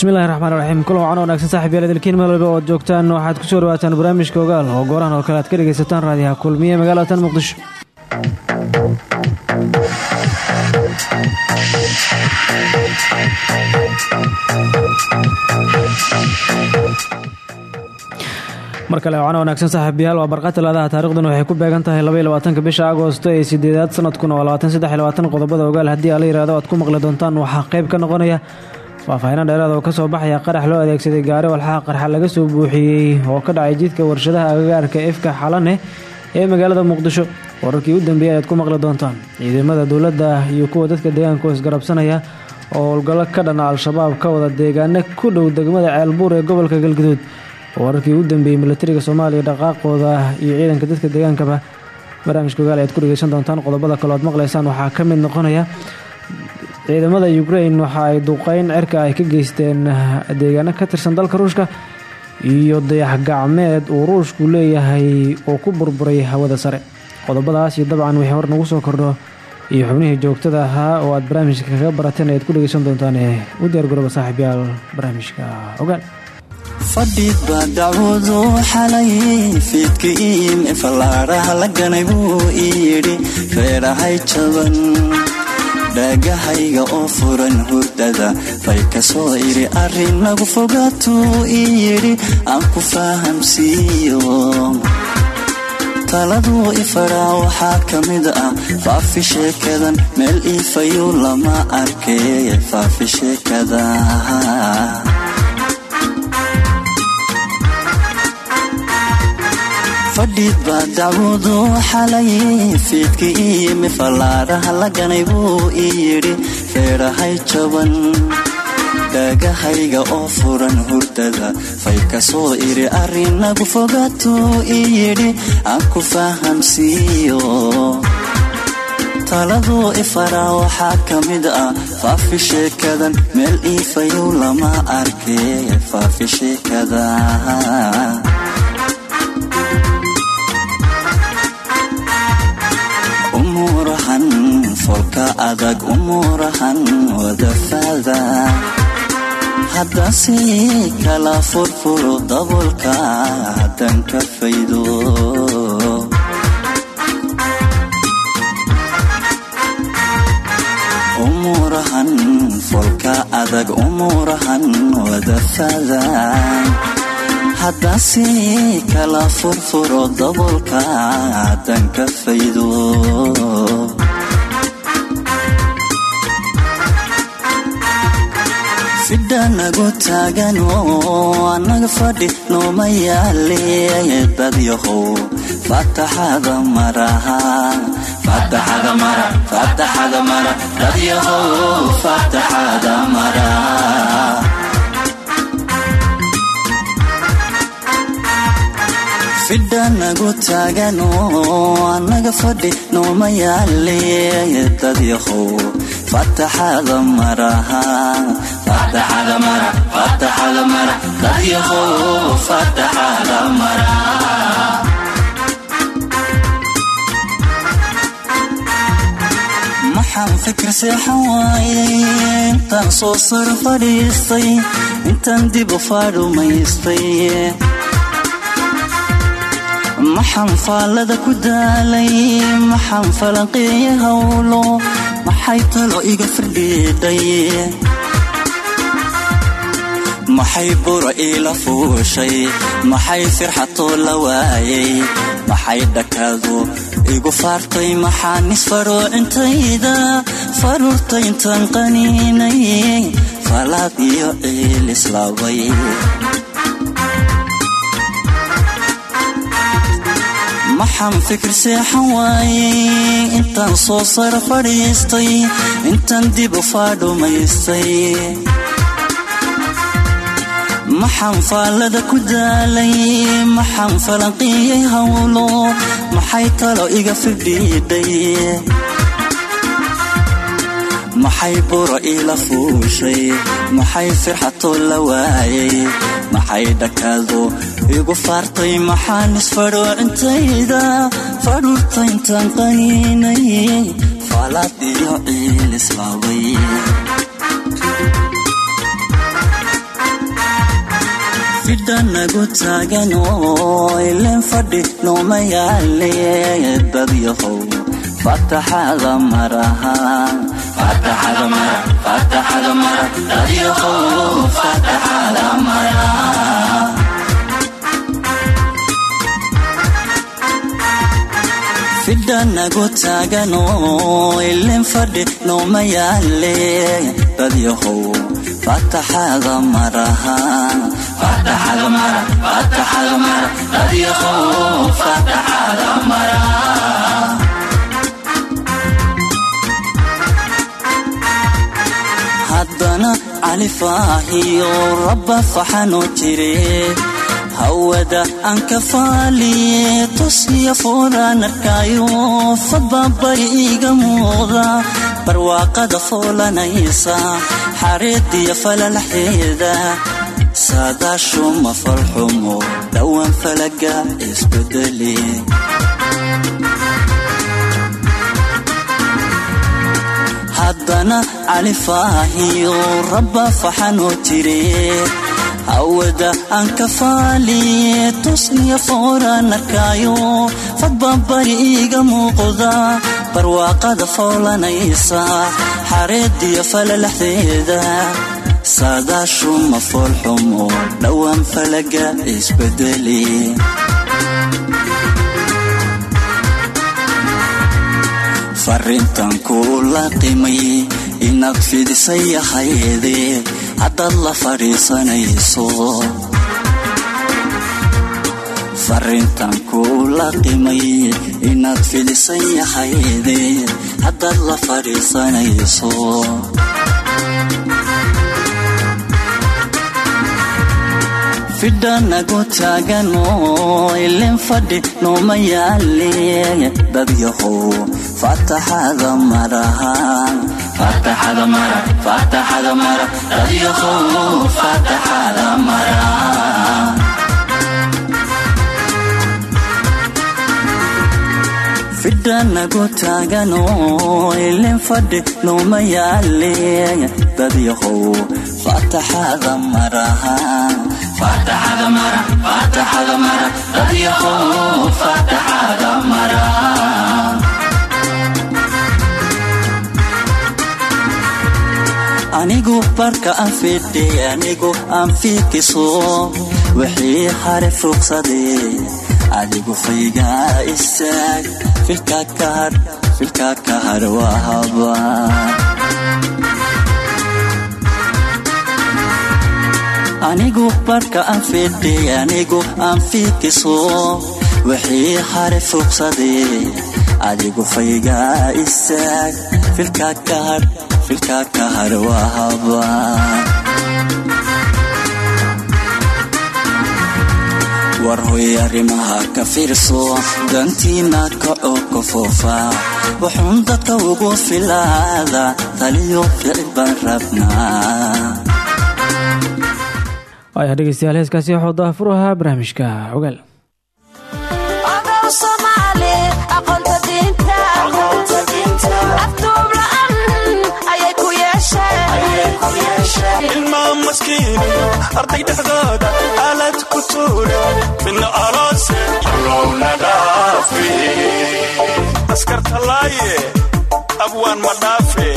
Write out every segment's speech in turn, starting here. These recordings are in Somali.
bismillahi raxmaan raxiim kulan wacan wanaagsan saaxib yaal dalkiin meel joogtaan waxaad ku soo dhawaataan barnaamijka ogaal oo goorahan oo kale aad ka dhegaysataan raadiyaha kulmiye magaalada tan muqdisho. Mar kale wacan wanaagsan saaxiibayaal waa barqa talaadaha taarikhdan waxay ku beegan tahay labaiylabaatanka bisha agoosto ee sideedaad sanadkuna waa labaatan saddex labaatan qodobada ogaal. Haddii ala yihahdo aad ku maqli doontaan waxaa qayb ka noqonaya faahfaahiino dheeraad oo ka soo baxaya qarax loo adeegsaday gaari walxaha qarxa laga soo buuxiyey oo ka dhacay jidka warshadaha agagaarka ifka xalane ee magaalada muqdisho. Wararkii u dambeeyay ayaad ku maqli doontaan. Ciidamada dowladda iyo kuwa dadka deegaanka isgarabsanaya oo howlgallo ka dhana al-shabaab ka wada deegaano ku dhow degmada ceelbuur ee gobolka galgaduud wararkii u dambeeyey milatariga soomaaliya dhaqaaqooda iyo ciidanka dadka deegaankaba. Barnaamijka ogaal ayaad ku dhegeysan doontaan. Qodobada kale oad maqlaysaan waxaa ka mid noqonaya ciidamada ukrain waxa ay duqeyn cirka ay ka geysteen deegaano ka tirsan dalka ruushka iyo dayax gacmeed uu ruushku leeyahay oo ku burburay hawada sare. Qodobadaas iyo dabcan wixii hor nagu soo kordho iyo xubnihii joogtada ahaa oo aad barnaamijka kaga barateen ayaad ku dhegeysan doontaan u diyaargarooba saaxiibyaal barnaamijka ogaal. Fadhiidba dacwadu xalay fiidka iime fallaaraha la buu ii yidhi jaban dhaagahayga oo furan hurdada. Bay ka soo idhi arrin nagu fogaatuu ii yidhi aan ku fahamsiiyo. Taladuu ifaraa waxaa ka mid ah faafi sheekadan meel iifayuu lama arkay faafi sheekada fadhiidba dacwadu xalay fiidka iimi fallaaraha la ganay buu ii yidhi reerahay jaban dhaagahayga oo furan hurdada fay ka soo idhi arrinagu fogaatuu ii yidhi aan ku fahamsiiyo taladuu ifaraa waxaa ka mid ah faafi sheekadan meel iifayow lama arkay faafi sheekada folka adag umuurahan wadafaada haddasi kala furfuro dabolka haddan ka faydo. Umuurahan folka adag umuurahan wadafaada haddasi kala furfuro dabolka haddan ka faydo fidhanagu taagan oo annaga fadhi nooma yaale dadyahow fataxada maraha fataxada mara fataxada mara dadyahow fataxada mara. Fidhanagu taagan oo annaga fadhi nooma yaale dadyahow fataxada maraha maxaan fikir waayey intaan sar fadhiistay intaan dib u faadhumaystay maxaan faallada ku daalay maxaan falanqeeya howlo maxay talo iga firdhiidhay maxay buro iila fuushay? Maxay firxatoo la waayay? Maxay dhakadu igu faartay? Maxaan isfaroocintayda faruurta intaan qaniinay. Falaad iyo ciil islaabay maxaan fikir seexan waayey intaan soo sara fadhiistay. Intaan dib u faadhumaystay maxaan faallada ku daalay maxaan falanqiyey howlo maxay talo iga fidhiidhay maxay buro iila fuushay maxay firxatoo la waayay? Maxay dhakadu igu faartay maxaan isfadhoocintayda fadhuurta intaan qaniinay faalaad iyo ciil fidhanagu taaganoo ilen fadhi nooma yaale dadyahow fataxada maraha mara fidhanagu taaganoo ilen fadhi nooma yaale dadyahow fataxada maraha haddana califaahiyo rabba faxanoo jire hawada aan ka faaliye tusniya foodaan arkaayo fadbaabari iiga muuqda barwaaqada foolanaysa xareediya falalaxeeda saadaashu ma falxumo dhowaan falaga isbedeli haddana califaahiyo rabba faxanoo jire hawada aan ka faaliye tusniya fooraan arkaayo fadbaabari iiga muuqda barwaaqada foolanaysa xareediya falalaxdeeda saadaashu ma foolxumo dhowaan falaga isbedeli. Farintan kuu laqimay inaad fidisay ahayde haddaad la fadhiisanayso farintan kuu laqimay inaad fidisay ahayde haddaad la fadhiisanayso fidhanagu taaganoo ilen fadhi nooma yaale dadyahow fataxada maraha fidhanagu taaganoo ilen fadhi nooma yaale dadyahow fataxada maraha anigu barka aan fidhe anigu aan fiikiso wixii hare fuuqsadee adigu faygaa istaag filkaa ka har filkaa ka har waa habaar anigu barka aan fidhe anigu aan fiikiso wixii hare fuuqsadee adigu faygaa istaag filkaa ka har waa habaar war hoy arrimaha ka fiirso dantiina kaco ka foofa. Wuxuun dadka ugu filaada taliyo ficil baan rabnaa waaya dhegeystayaal heeskaasi waxuu daafur ahaa barnaamijka ogaal. Arday dhexdooda aalad ku tuure. Midna aloose allowna dhaafi. Askartalaaye abwaan ma dhaafe.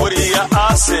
Weriya aase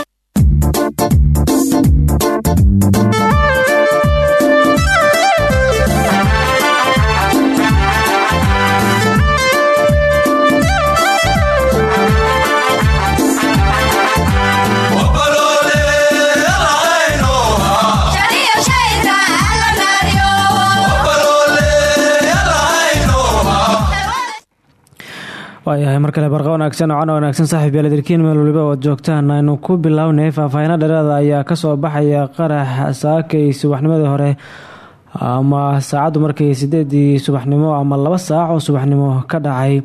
waayahay mar kale wanaagsan oo cana wanaagsan saaxiib yaaladirkiin meel waliba oad joogtaan. Aynu ku bilownay faahfaahino dheeraada ayaa ka soo baxaya qarax saakay subaxnimadii hore ama saacaddu markay sideedii subaxnimo ama laba saac oo subaxnimo ka dhacay.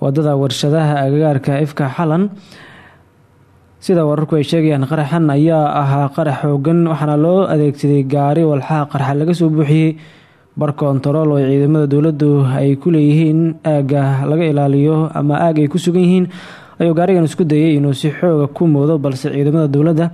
Wadada warshadaha agagaarka ifka xalan sida wararku ay sheegayaan qaraxan ayaa ahaa qarax xoogan waxaana loo adeegsaday gaari walxaha qarxa laga soo buuxiyey bar kontarool oo ciidamada dowladdu ay ku leeyihiin aagga laga ilaaliyo ama aag ay ku sugan yihiin ayuu gaarigan isku dayay inuu si xooga ku moodo balse ciidamada dowladda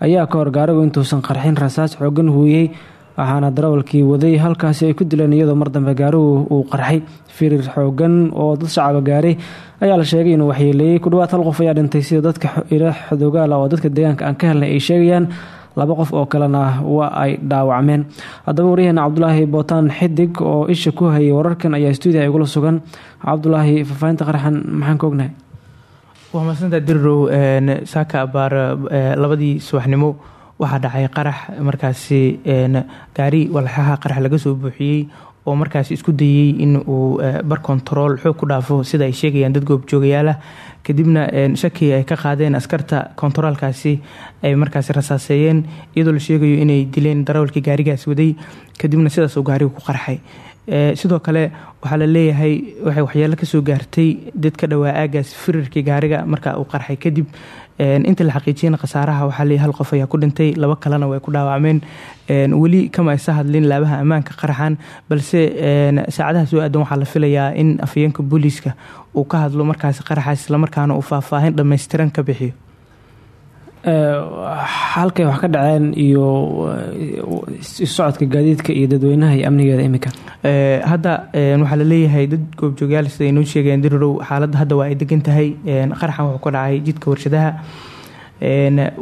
ayaa ka hor gaarigu intuusan qarxin. Rasaas xoogan huuyey waxaana darawalkii waday halkaasi ay ku dileen iyadoo mar dambe gaarigu uu qarxay. Firir xoogan oo dad shacaba gaaray ayaa la sheegay inuu waxyeeleeyey. Ku dhawaad hal qof ayaa dhintay sida dadka ila xodogaala oo dadka deegaanka aan ka helnay ay sheegayaan laba qof oo kalena waa ay dhaawacmeen. Haddaba waryaheena cabdulaahi bootaan xidig oo isha ku hayay wararkan ayaa stuudiya igula sugan. Cabdulaahi faahfaahinta qaraxan maxaan ka ognahay? Waa maadsantaa dirirow saaka abaar labadii subaxnimo. Waxaa dhacay qarax markaasi gaari walxaha qarax laga soo buuxiyey oo markaasi isku dayey in uu bar kontarool xoog ku dhaafo sida ay sheegayaan dad goobjoogayaalah kadibna shaki ay ka qaadeen askarta kontaroolkaasi ay markaasi rasaaseeyeen iyadoo la sheegayo inay dileen darawalkii gaarigaas waday. Kadibna sidaas uu gaariga ku qarxay. Sidoo kale waxaa la leeyahay waxay waxyeelo ka soo gaartay dad ka dhowaa aagaas firirkii gaariga marka uu qarxay. Kadib inta la xaqiijiyana khasaaraha waxaa leeyahay hal qof ayaa ku dhintay laba kalena way ku dhaawacmeen. Weli kama aysa hadlin laabaha ammaanka qaraxan balse saacadaha soo aadan waxaa la filayaa in afayeenka booliiska uu ka hadlo markaasi qaraxaas islamarkaana uu faahfaahin dhammaystiran ka bixiyo halkay wax ka dhaceen iyo socodka gaadiidka iyo dadweynaha iyo amnigeeda imika hadda waxaa la leeyahay dad goobjoogyaal sida ay noo sheegeen dirirow xaaladda hadda waa ay degan tahay. Qaraxan wuxuu ka dhacay jidka warshadaha.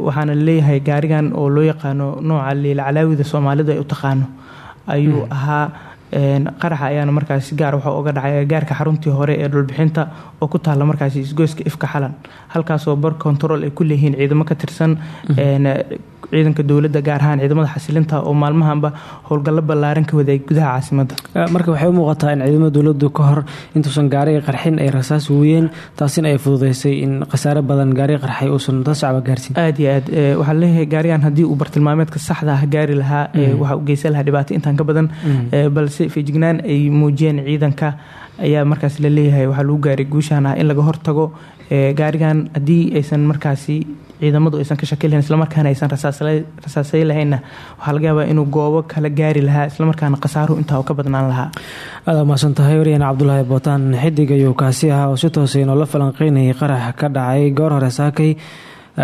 Waxaana la leeyahay gaarigan oo loo yaqaano nooca liilcalaawida soomaalida ay u taqaano. Ayuu ahaa qaraxa ayaana markaasi gaar waxa uga dhacay gaarka xaruntii hore ee dhulbixinta oo ku taalla markaasi isgoyska ifka xalan halkaasoo bar kontarool ay ku leeyihiin ciidamo ka tirsan ciidanka dowladda gaar ahaan ciidamada xasilinta oo maalmahanba howlgallo ballaaran ka waday gudaha caasimada. Marka waxay u muuqataa in ciidamada dowladdu ka hor intuusan gaariga qarxin ay rasaas wuyeen taasina ay fududeysay in khasaare badan gaariga qarxay uusan dad shacba gaarsiin. Aad iyo aad waxaa la leeyahay gaarigan haddii uu bartilmaameedka saxda ah gaari lahaa waxa u geysan lahaa dhibaato intaan ka badan balse feejignaan ay muujiyeen ciidanka ayaa markaas la leeyahay. Waxaa lagu gaaray guushaan ah in laga hortago gaarigan haddii aysan markaasi ciidamadu aysan ka shaki lahayn islamarkaana aysan rasaasay lahaynna waxaa laga yaabaa inuu goobo kala gaari lahaa islamarkaana khasaaruhu intaa ka badnaan lahaa. Aada mahadsan tahay waryahan cabdulaahi bootaan xidig ayuu kaasi ahaa oo si toosay noola falanqeynayay qarax ka dhacay goor hore saakay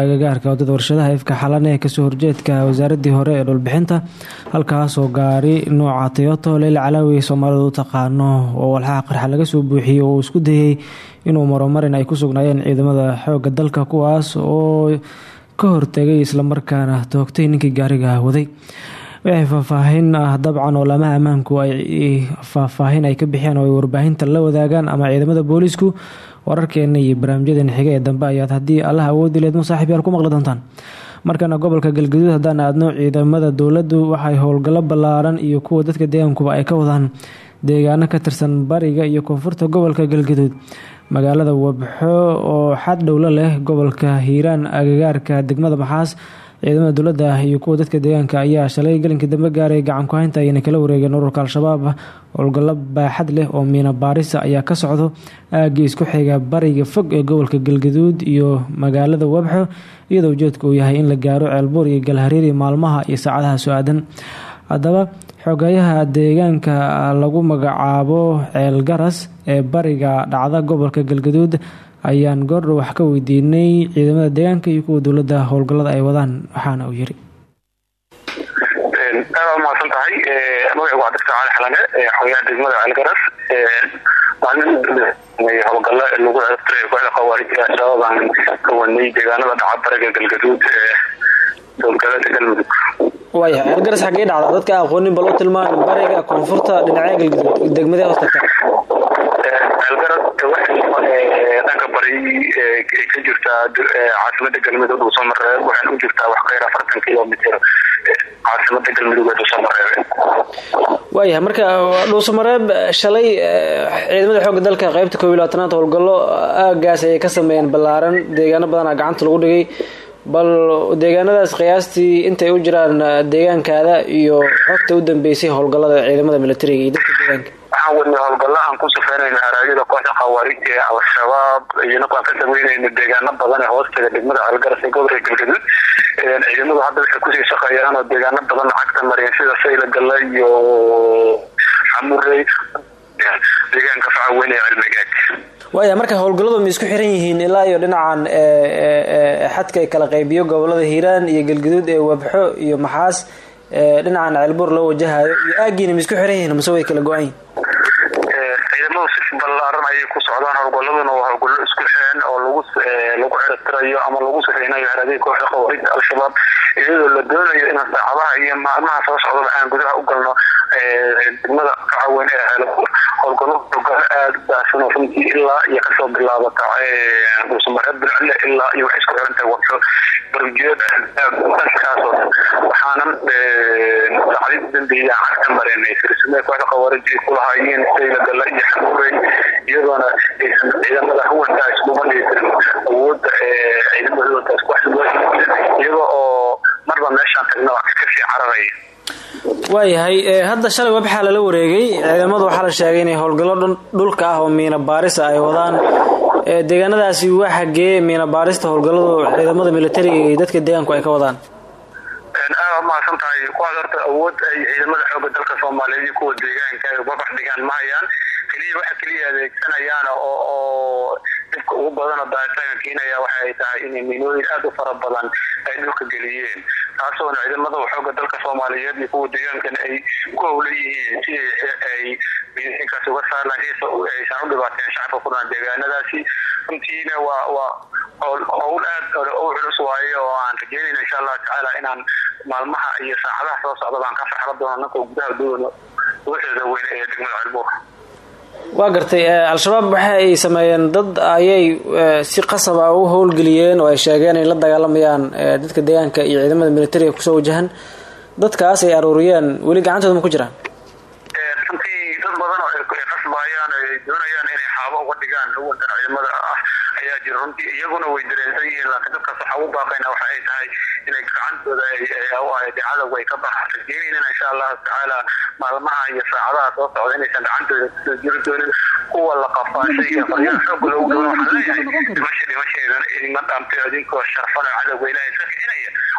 agagaarka waddada warshadaha ifka xalan ee ka soo horjeedka wasaaradii hore ee dhulbixinta halkaasoo gaari nooca toyoto leyl calaawi soomaalidu u taqaano oo walxaha qarxa laga soo buuxiyey oo isku dayey inuu maromarin ay ku sugnaayeen ciidamada xooga dalka kuwaas oo ka hortegay islamarkaana toogtay ninkii gaariga waday. Wixii faahfaahin ah dabcan oo laamaha ammaanku ay faahfaahin ay ka bixiyaan oo ay warbaahinta la wadaagaan ama ciidamada booliisku wararkeena iyo barnaamijyadeena xiga ee dambe ayaad haddii allah awoodi leed ma saaxiib yaal ku maqli doontaan. Markana gobolka galgaduud haddaan aadno ciidamada dowladdu waxay howlgallo ballaaran iyo kuwa dadka deegaankuba ay ka wadaan deegaano ka tirsan bariga iyo koonfurta gobolka galgaduud. Magaalada wabxo oo xad dhowlo leh gobolka hiiraan agagaarka degmada maxaas ciidamada dowladda iyo kuwa dadka deegaanka ayaa shalay galinkii dambe gaaray gacan ku-haynta ayna kala wareegeen ururka al-shabaab. Howlgallo baaxad leh oo miina baarisa ayaa ka socdo aagii isku xiga bariga fog ee gobolka galgaduud iyo magaalada wabxo iyadoo ujeedka uu yahay in la gaaro ceelbuur iyo galhariiri maalmaha iyo saacadaha so-aadan haddaba xogayaha deegaanka lagu magacaabo ceel garas ee bariga dhacda gobolka galgaduud ayaan goordhow wax ka weydiinay ciidamada deegaanka iyo kuwa dowladda howlgallada ay wadaan waxaana uu yiri. Aad mahadsan tahay magacigu doctor cali xalane xogayaha degmada ceelgaras maalin howlgallo lagu ceebtiray kooxda khawaarija al-shabaab aan ka wadnay deegaanada dhaca galgaduud ee dowlgalada galmudug waaya ceelgaras xaggee dhacda. Dadka aqoonin bal u tilmaan bariga koonfurta dhinacya galgaduud degmadee hoos tagta. Ceelgaras dhanka bari ka jirtaa caasimada galmudug dhuusamareeb waxayna u jirtaa wax kayr afartan kilomitr caasimada galmudug ee dhuusamareebe waayahay marka dhuusamareeb shalay ciidamada xoogga dalka qeybta koob iyo labaatanaad howlgallo aagaas ayay ka sameeyeen ballaaran deegaano badanaa gacanta lagu dhigay bal deegaanadaas qiyaastii intay u jiraan deegaankaada iyo xogta u dambeysay howlgallada ciidamada militariga iyo dadka deegaanka. Waxaan wadnay howlgalla aan ku safeynayno haraayada kooxda khawaarijta ee al-shabaab iyana aan ka sameynayno deegaano badan ee hoostaga degmada algaras ee gobolka galgaduud ciidamadu hadda waxay ku sii shaqeeyaan oo deegaano badan cagta mareen sida sayla galla iyo xamurey deegaanka facaweyn ee cilmigaag waaya marka howlgalladu ma isku xiran yihiin ilaa iyo dhinacan xadka ay kala qaybiyo gobollada hiiraan iyo galgaduud ee wabxo iyo maxaas dhinacan ceelbuur loo wajahayo iyo aagiina ma isku xiran yihiin mase way kala go-an yihiin ciidamadu si ballaaran ayay ku socdaan howlgalladuna waa howlgallo isku xiran oo lagu lagu ciribtirayo ama lagu safeynayo haradii kooxda khawaarijta al-shabaab iyadoo la doonayo inaan saacadaha iyo maalmaha soo socdaba aan gudaha u galno degmada howlgallo howlgallo aada baahsan oo runtii ilaa iyo ka soo bilaabata dhuusamareed bilcile ilaa iyo waxay isku xirantahay dhan waxaanan saacadii u dambeeyay aan cagta marinay firsime kooxda khawaarij ay kulahaayeen sayla galla iyo xamuurey iyadoona aysan ciidamada huwankaa iskuma dhigi karin awoodda ciidamadooda isku iyagoo oo marba meeshaan tagna iska sii cararaya waayahay hadda shalay wabxaa lala wareegay. Ciidamadu waxaa la sheegay inay howlgallo dhulka ah oo miina baarisa ay wadaan. Deegaanadaasi waa xagee miina baarista howlgalladu ciidamada militariga iyo dadka deegaanku ay ka wadaan. Aada mahadsan tahay kuwaas horta awood ay ciidamada xooga dalka soomaaliyeed iyo deegaanka ay babax dhigaan ma hayaan. Keliya waxa keliya adeegsanayaan oo dhibka ugu badan oo daahitaanka keenaya waxa ay tahay inay miinooyin aada u fara badan ay dhulka geliyeen taasoona ciidamada xooga dalka soomaaliyeed iyo kuwa deegaankana ay ku howla yihiin si ay miinooyinkaas uga saarlaan aysan u dhibaateen shacabka ku dhan deegaanadaasi. Runtiina waa waa howl aad u culus waaye oo aan rajeynayna insha allahu tacaala inaan maalmaha iyo saacadaha soo socda baan ka farxla doono nankoo gudaha doono waxeeda weyn ee degmada cilbuur waa gartay al-shabaab waxa ay sameeyeen dad ayay si qasab ah u howlgeliyeen oo ay sheegeen inay la dagaalamayaan dadka deegaanka iyo ciidamada militariga ku soo wajahan. Dadkaas ay aruuriyeen weli gacantooda ku jiraan? Runtii dad badan ay ay doonayaan inay xaabo uga dhigaan huwankan ciidamada ah ayaa jira runtii iyaguna way dareensan yihiin laakiin dadkaas waxaa ugu baaqayna waxa ay tahay inay gacantooda cadowga ay ka baxaan. Rajeynayna insha allahu tacaala maalmaha iyo saacadaha soo socda inaysan gacantooda ku soo jiri doonin kuwa la qafaashay iyo xooga loogu dhawan waxaan leeyahay dhimasha dhimasheedan idinma dhaamtay idinkoo sharfan oo cadowga ilahay iska kicinaya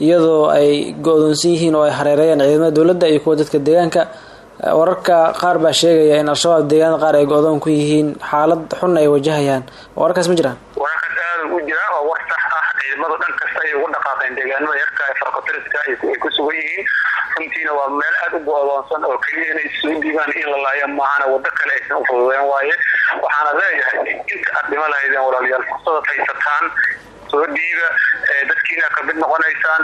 iyadoo ay go-doonsan yihiin oo ay hareereeyeen ciidamada dowladda iyo kuwa dadka deegaanka. Wararka qaar baa sheegaya in al-shabaab deegaanada qaar ay go-doon ku yihiin xaalad xun ay wajahayaan. Wararkaas ma jiraan? Wararkaas aada oo war ah ciidamadu dhan kasta ay uga dhaqaaqeen deegaanada yarka ku sugan yihiin. Runtiina waa meel aada u go-doonsan oo keliya inay soo dhiibaan in la laayo maahana wado kale aysan u fududeen waaye. Waxaana leeyahay inta aad dhima lahaydeen walaalayaal fursadaad haysataan soo dhiiba dadkiina ka mid noqonaysaan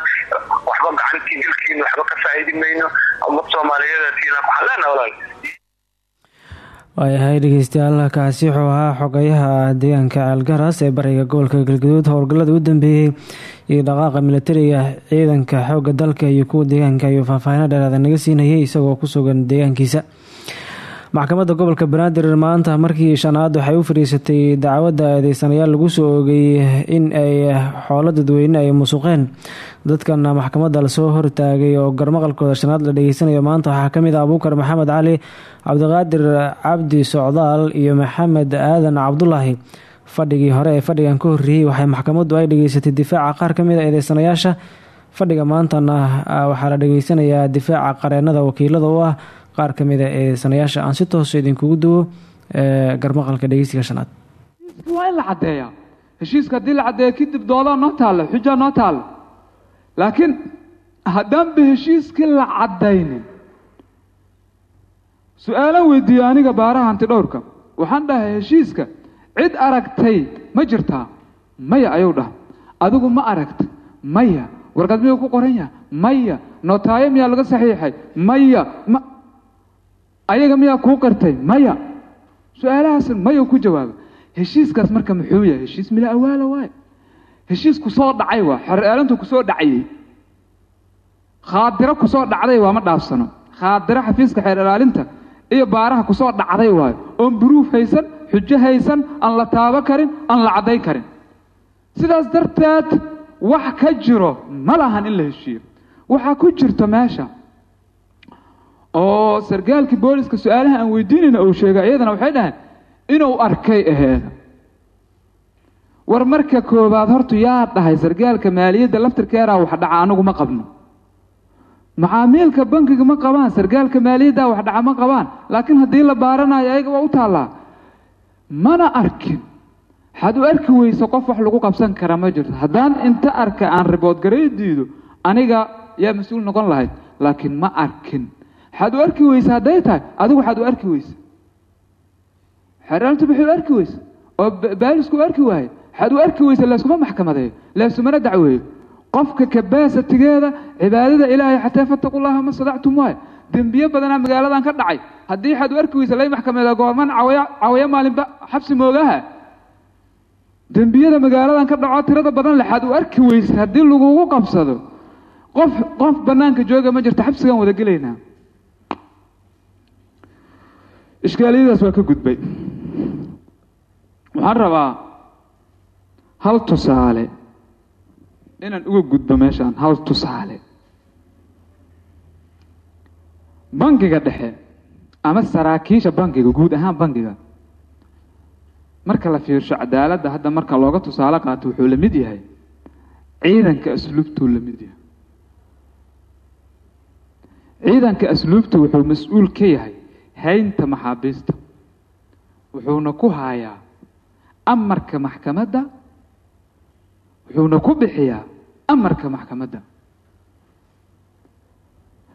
waxba gacantii dilkiina waxba ka faa'iidi mayno ummad soomaaliyeedatiina waxaan leenaha walaal waayahay dhegeystayaal kaasi wuxuu ahaa xogayaha deegaanka caalgaras ee bariga gobolka galgaduud howlgallada u dambeeyey iyo dhaqaaqa militariga ciidanka xoogga dalka iyo kuwa deegaanka ayuu faahfaahino dheeraada naga siinayay isagoo ku sugan deegaankiisa maxkamadda gobolka banaadir maanta markii shanaad waxay u fadhiisatay dacwadda eedeysanayaal lagu soo oogay in ay xoolo dadweyne ay musuqeen. Dadkan maxkamadda la soo hortaagay oo garmaqalkooda shanaad la dhageysanayo maanta waxaa ka mid ah abuukar maxamed cali cabdiqaadir cabdi socdaal iyo maxamed aadan cabdulaahi fadhigii hore ee fadhigan ka horreeyey waxay maxkamaddu ay dhageysatay difaaca qaar ka mid a eedeysanayaasha fadhiga maantana waxaa la dhageysanayaa difaaca qareenada wakiilada u ah qaar ka mid a eedeysanayaasha aan si tooso idinkugu duwo garmaqalka dhegeysiga shanaad. Waa in la caddeeyaa heshiiska haddii la caddeeya kadib doolaa noo taalla xujaa noo taalla laakiin haddaanba heshiiskii la caddaynin. Su'aalaan weydiiye aniga baaraha hanti dhowrka waxaan dhahay heshiiska cid aragtay ma jirtaa maya ayuu dhaha adigu ma aragta. Maya warqad miyuu ku qoran yaha maya notaayo miyaa laga saxiixay? Maya ma ayaga miyaa kuu qartay? Maya. Su'aalahaas mayuu ku jawaaba heshiiskaas marka muxuu yahay? Heshiis mila awaala waaye. Heshiis ku soo dhacay waa. Xereelantu ku soo dhacayey khaadiro ku soo dhacday waa ma dhaafsano. Khaadiro xafiiska xeer ilaalinta iyo baaraha ku soo dhacday waayo oon buruuf haysan xujo haysan aan la taabo karin aan la caddayn karin. Sidaas darteed wax ka jiro ma lahan in la heshiiyo. Waxaa ku jirto meesha oo sargaalkii booliska su'aalaha aan weydiinayna uu sheegay iyadana waxay dhaheen inuu arkay aheeda war marka koowaad hortu yaa dhahay sargaalka maaliyadda laftirkeeraa wax dhaca anigu ma qabno. Macaamiilka bankiga ma qabaan sargaalka maaliyaddaa wax dhaca ma qabaan. Laakiin haddii la baaranayo ayaga waa u taallaa. Mana arkin. Waxaad u arki weyso qof wax lagu qabsan kara ma jirto. Haddaan inta arka aan riboodgaray diido aniga yaa mas'uul noqon lahayd. Laakiin ma arkin waxaad u arki weyse hadday tahay adigu waxaad u arki weyse xeeraalintu waxay u arki weyse oo baalisku u arki waaye waxaad u arki weyse leeskuma maxkamadeeyo leesumana dacweeyo qofka kabaasatigeeda cibaadada ilaahay xataa fattaqullaha ma sadactum waaye dembiyo badanaa magaaladan ka dhacay. Haddii waxaad u arki weyse lay maxkamadeeya goorman cawaya maalinba xabsi moogaha. Dembiyada magaaladan ka dhaco tirada badan lexaad u arki weyse haddii lagugu qabsado. Qof qof banaanka jooga ma jirto xabsigaan wada gelaynaa ishkaaliyadaas waa ka gudbay. Waxaan rabaa hal tusaale inaan uga gudbo meeshaan hal tusaale. Bankiga dhexe ama saraakiisha bankiga guud ahaan bankiga marka la fiirsho cadaaladda hadda marka looga tusaale qaato wuxuu la mid yahay ciidanka asluubtuu la mid yahay. Ciidanka asluubta wuxuu mas'uul ka yahay haynta maxaabiista. Wuxuuna ku haayaa amarka maxkamadda. Wuxuuna ku bixiyaa amarka maxkamadda.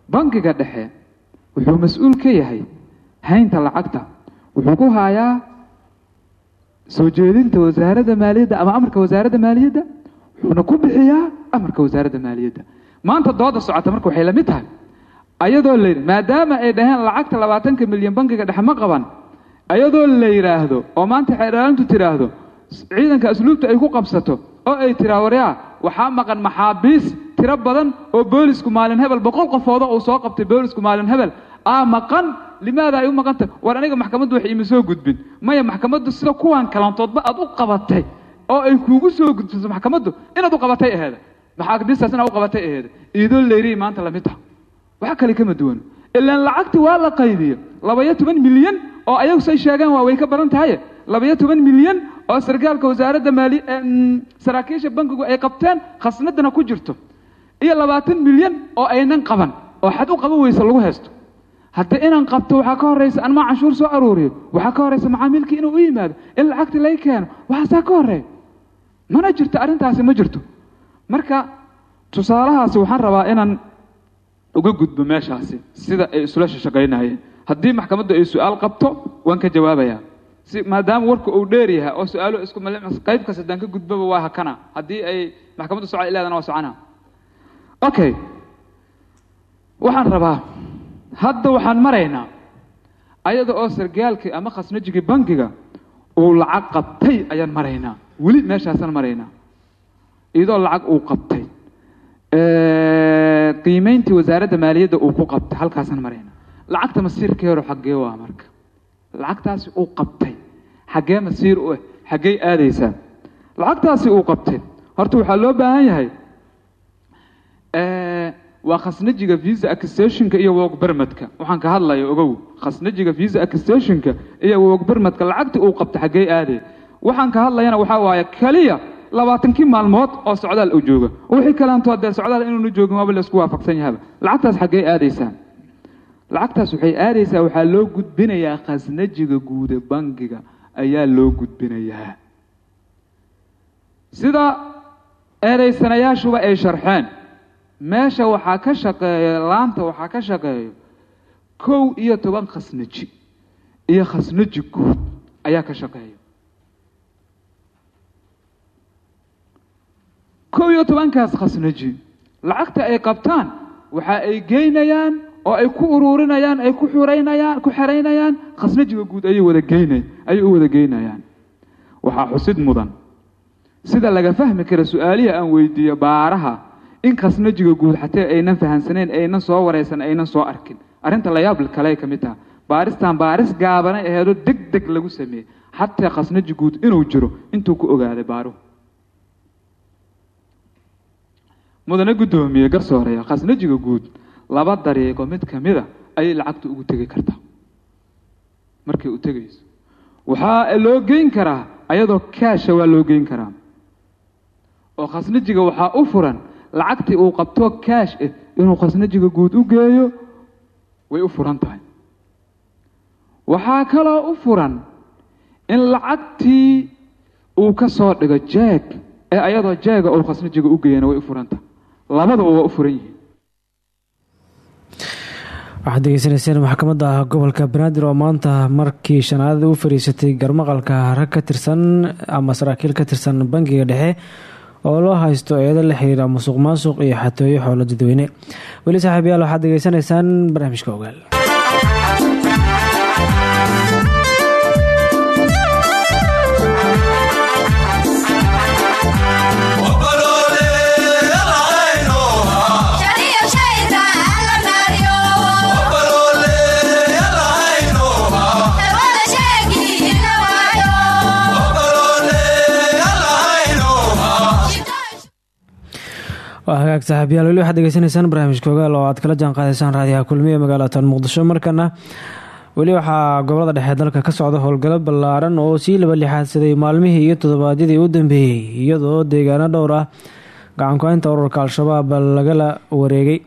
Bankiga dhexe wuxuu mas'uul ka yahay haynta lacagta. Wuxuu ku haayaa soo jeedinta wasaaradda maaliyadda ama amarka wasaaradda maaliyadda. Wuxuuna ku bixiyaa amarka wasaaradda maaliyadda. Maanta dooda socota marka waxay la mid tahay ayadoo la maadaama ay dhaheen lacagta labaatanka milyan bankiga dhexe ma qaban. Ayadoo la yidhaahdo oo maanta xeeraalintu tidhaahdo ciidanka asluubta ay ku qabsato oo ay tiraa waryaa waxaa maqan maxaabiis tiro badan oo boolisku maalin hebel boqol qofooda uu soo qabtay boolisku maalin hebel. Aa maqan limaada ay u maqantay? War aniga maxkamaddu wax iima soo gudbin. Maya maxkamaddu sida kuwan kalantoodba aad u qabatay oo ay kuugu soo gudbiso maxkamaddu inaad u qabatay aheeda maxaabiistaas inaad u qabatay aheeda iidoo leeriyi maanta la mid taha wax kale kama duwan. Ilaan lacagti waa la qaybiyo labaiyo toban milyan oo ayagu say sheegaan waa way ka badan tahay. Labaiyo toban milyan oo sarkaalka wasaaradda maali saraakiisha bankigu ay qabteen khasnadana ku jirto. Iyo labaatan milyan oo aynan qaban oo xad u qaban weysa lagu haysto. Haddii inaan qabto waxaa ka horreysa anmaa canshuur soo aruuriyo waxaa ka horreysa macaamiilkii inuu u yimaado. In lacagti lay keeno. Waxaasaa ka horreeya mana jirto arrintaasi ma jirto. Marka tusaalahaasi waxaan rabaa inaan uga gudbo meeshaasi sida ay isula shaqaynayeen haddii maxkamaddu ay su'aal qabto waan ka jawaabayaa si maadaama warka uu dheer yahay oo su'aalo isku qayb kas haddaan ka gudbaba waa hakana. Haddii ay maxkamaddu socod ileedana waa socona. Okay waxaan rabaa hadda waxaan maraynaa ayada oo sargaalkii ama khasnajigii bankiga uu lacag qabtay ayaan maraynaa weli meeshaasaan maraynaa iyadoo lacag uu qabtay qiimeyntii wasaaradda maaliyadda uu ku qabtay halkaasaan marayna lacagta masiirkeedu xaggee waa marka lacagtaasi uu qabtay. Xaggee masiir u ah xaggey aadaysaa lacagtaasi uu qabtay. Horta waxaa loo baahan yahay waa khasnajiga visa acstationka iyo wog bermadka waxaan ka hadlaya ogow. Khasnajiga visa acstationka iyo wog bermadka lacagtii uu qabtay xaggey aaday. Waxaan ka hadlayana waxaa waaye keliya labaatankii maalmood oo socdaal uu jooga wixii kaleanto dee socdaal inuuna joogin waaba la isku waafaqsan yahaba lacagtaas xaggey aadaysaa lacagtaas waxay aadaysaa waxaa loo gudbinayaa khasnajiga guude bankiga ayaa loo gudbinayaa. Sida eedaysanayaashuba ay sharxeen meesha waxaa ka shaqeeya laanta waxaa ka shaqeeya kow iyo toban khasnaji iyo khasnaji guud ayaa ka shaqeeya kow iyo tobankaas khasnaji lacagta ay qabtaan waxa ay geynayaan oo ay ku uruurinayaan ay ku xureynayaan ku xeraynayaan khasnajiga guud ayay wada geynay ayay u wada geynayaan. Waxaa xusid mudan. Sida laga fahmi kara su'aalihii aan weydiiyo baaraha in khasnajiga guud xatee aynan fahansaneyn aynan soo waraysan aynan soo arkin. Arrinta layaab kale ka mid taha baaristan baaris gaabanay aheedoo deg deg lagu sameeyey. Xatee khasnaji guud inuu jiro intuu ku ogaaday baaruhu mudane guddoomiye garsooreya khasnajiga guud laba dariiqo mid ka mid ayay lacagta ugu tegi kartaa. Markay u tegayso. Waxaa loo geyn karaa ayadoo kaasha waa loo geyn karaa. Oo khasnajiga waxaa u furan lacagtii uu qabto kaash ah inuu khasnajiga guud u geeyo way u furan tahay. Waxaa kaloo u furan in lacagtii uu ka soo dhigo jeeg ee ayadoo jeega uu khasnajiga u geeyana way u furan tahay labaduba u furan yihiin. Waxaad degeysanayseen maxkamadda gobolka banaadir oo maanta markii shanaad u fariisatay garmaqalka rag ka tirsan ama saraakiil ka tirsan bangiga dhexe oo loo haysto eedo la xiriira musuq maasuq iyo xatooyo xoolo dadweyne weli saaxiibayaal waxaad degeysanaysaan barnaamijka ogaal waa hagaag saaxiibayaal weli waxaad degeysanaysaan barnaamijka ogaal oo aad kala jaan qaadaysaan raadiyaha kulmiye magaalatan muqdisho. Markana weli waxaa gobollada dhexe dalka ka socda howlgalo ballaaran oo sii laba lixaadsaday maalmihii iyo toddobaadyadii u dambeeyey iyadoo deegaano dhowr ah gacanku-aynta ururka al-shabaab lagala wareegay.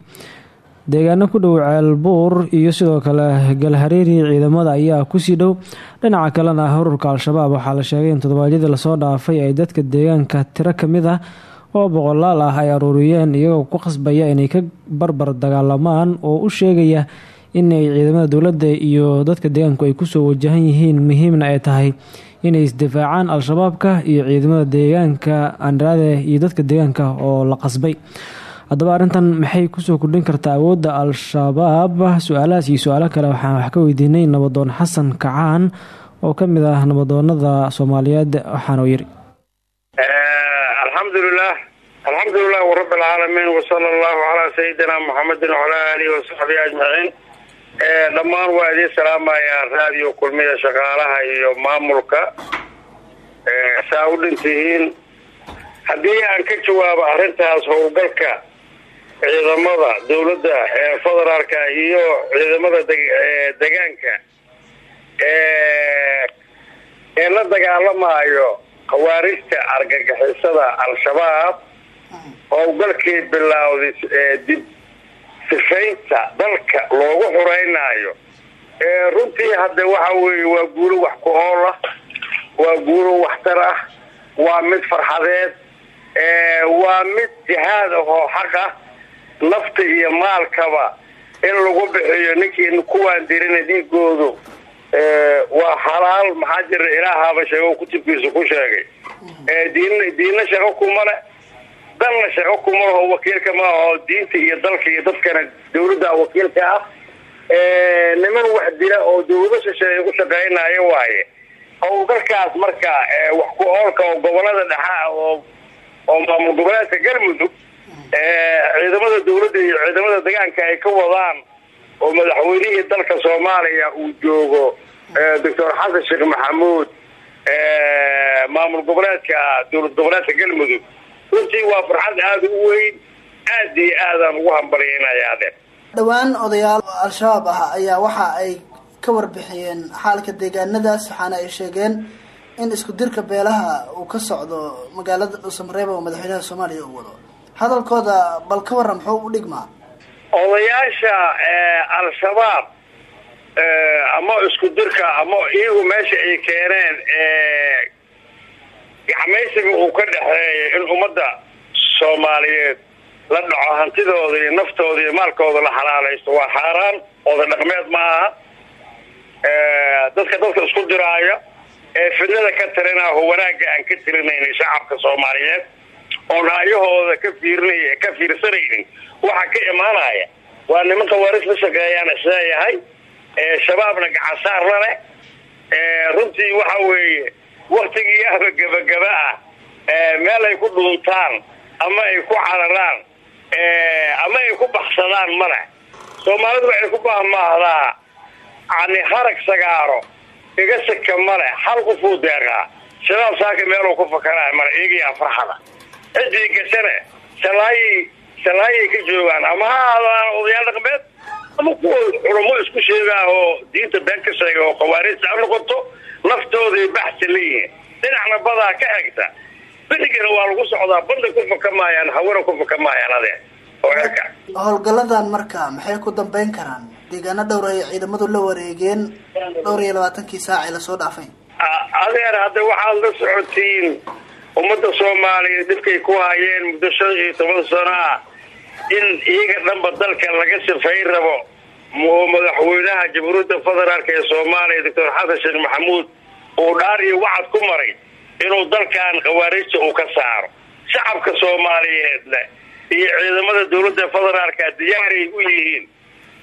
Deegaano ku dhow ceelbuur iyo sidoo kale galhareeri ciidamada ayaa ku sii dhow. Dhinaca kalena ururka al-shabaab waxaa la sheegay in toddobaadyadii la soo dhaafay ay dadka deegaanka tiro ka mid ah oo boqolaal ah ay aruuriyeen iyagoo ku qasbaya inay ka barbar dagaalamaan oo u sheegaya inay ciidamada dowladda iyo dadka deegaanku ay ku soo wajahan yihiin muhiimna ay tahay inay isdifaacaan al-shabaabka iyo ciidamada deegaanka andraade iyo dadka deegaanka oo la qasbay. Haddaba arrintan maxay ku soo kordhin kartaa awoodda al-shabaab? Su'aalahaas iyo su'aalo kale waxaan wax ka weydiinay nabadoon xasan kacaan oo ka mid ah nabadoonada soomaaliyeed waxaana uu yiri alxamdulilah alxamdulilah warabi alcaalamiin wasala allahu calaa sayidina muxamedin wacalaa aalihi wasaxbihi ajmaciin dhammaan waa idiin salaamayaa raadiyo kulmida shaqaalaha iyo maamulka. Saa u dhintihiin haddii aan ka jawaabo arrintaas howlgalka ciidamada dowladda federaalka iyo ciidamada degaanka ee la dagaalamaayo khawaarijta argagixisada al-shabaab howlgalkii bilowday dib sifaynta dalka loogu xureynaayo runtii hadde waxa weeye waa guulo wax ku ool ah waa guulo waxtar ah waa mid farxadeed waa mid jihaad ahoo xaq ah nafta iyo maalkaba in lagu bixiyo ninkii kuwaan dirina dhiigoodu waa xalaal maxaa jira ilaahaaba sheego kutubkiisa ku sheegay. Diin diinna shaqo kuma le dalna shaqo kuma laho wakiilka ma aho diinta iyo dalka iyo dadkana dawladda wakiilka ah. Niman wax dila oo dawlado shisheeye ku shaqaynayo waaye. Howlgalkaas marka wax ku oolka oo gobollada dhexa oo oo maamul goboleedka galmudug ciidamada dawladda iyo ciidamada degaanka ay ka wadaan oo madaxweynihii dalka soomaaliya uu joogo doctor xasan sheekh maxamuud maamul goboleedka dowlad goboleedka galmudug runtii waa farxad aada u weyn aada iyo aadaan ugu hambalyaynayaa de dhowaan odayaal al-shabaab ah ayaa waxa ay ka warbixiyeen xaalka deegaanadaas waxaana ay sheegeen in isku dirka beelaha uu ka socdo magaalada dhuusamareeb oo madaxweynaha soomaaliya uu wado. Hadalkooda bal ka warran muxuu u dhigmaa odayaasha al-shabaab ama isku dirka ama iyagu meesha ay keeneen gacmaysiga uu ka dhexeeya in ummadda soomaaliyeed la dhaco hantidooda iyo naftooda iyo maalkooda la xalaalaysto. Waa xaaraan oda dhaqmeed ma aha. Dadka dadka isku diraaya ee fidnada ka tirinaaho wanaagga aan ka tirinaynin shacabka soomaaliyeed oon aayahooda ka fiirinay ka fiirsanaynin waxa ka imaanaya. Waa niman khawaaris la shaqeeyaan is leeyahay shabaabna gacansaar la leh. Runtii waxa weeye waktigii ahba gebagaba ah meel ay ku dhuuntaan ama ay ku cararaan ama ay ku baksadaan male soomaalidu waxay ku baahmaahdaa yani harag sagaaro iga sika male hal qofuu deeqaa. Shabaab saaka meeluu ku fakanaa male iyagiyaa farxada. Ciddii gashane salaayay salaayay ka joogaan ama ha ahaadaan odayaal dhaqmeed ama kuwa culamo isku sheegaa oo diinta been ka sheega oo khawaariijta ha noqoto naftooday baxsi leeyihiin dhinacna badaa ka egta berigana waa lagu socdaa badda ku faka maayaan hawena ku faka maayaan adee howlgalladan marka maxay ku dambeyn karaan? Deegaano dhowr ay ciidamadu la wareegeen dhowr iyo labaatankii saacee la soo dhaafay adeer hadda waxaad la socotiin. Ummadda soomaaliyeed dhibkay ku hayeen muddo shan iyo toban sano ah in iyaga dhanba dalka laga sifayn rabo oo madaxweynaha jamhuuriyadda federaalk ee soomaaliya doctor xasan sheekh maxamuud uu dhaar iyo wacad ku maray inuu dalkan khawaariijta uu ka saaro. Shacabka soomaaliyeedna iyo ciidamada dowladda federaalka diyaaray u yihiin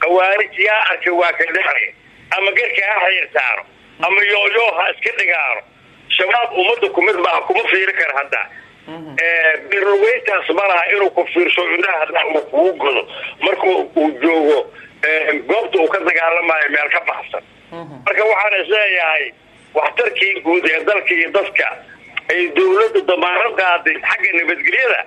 khawaarij yaa arkay waa ka dhacay ama garka ha xiirtaano ama yooyoo ha iska dhigaano shabaab ummadda kumid maaha kuma fiiri kara hadda birlugeyntaas ma laha inuu ku fiirsho indhaha haddaa uu kugu godo. Marka uu joogo goobta uu ka dagaalamayo meel ka baxsan. Marka waxaan is leeyahay waxtarkii guud ee dalka iyo dadka ay dawladdu damaanad qaaday xagga nabadgelyada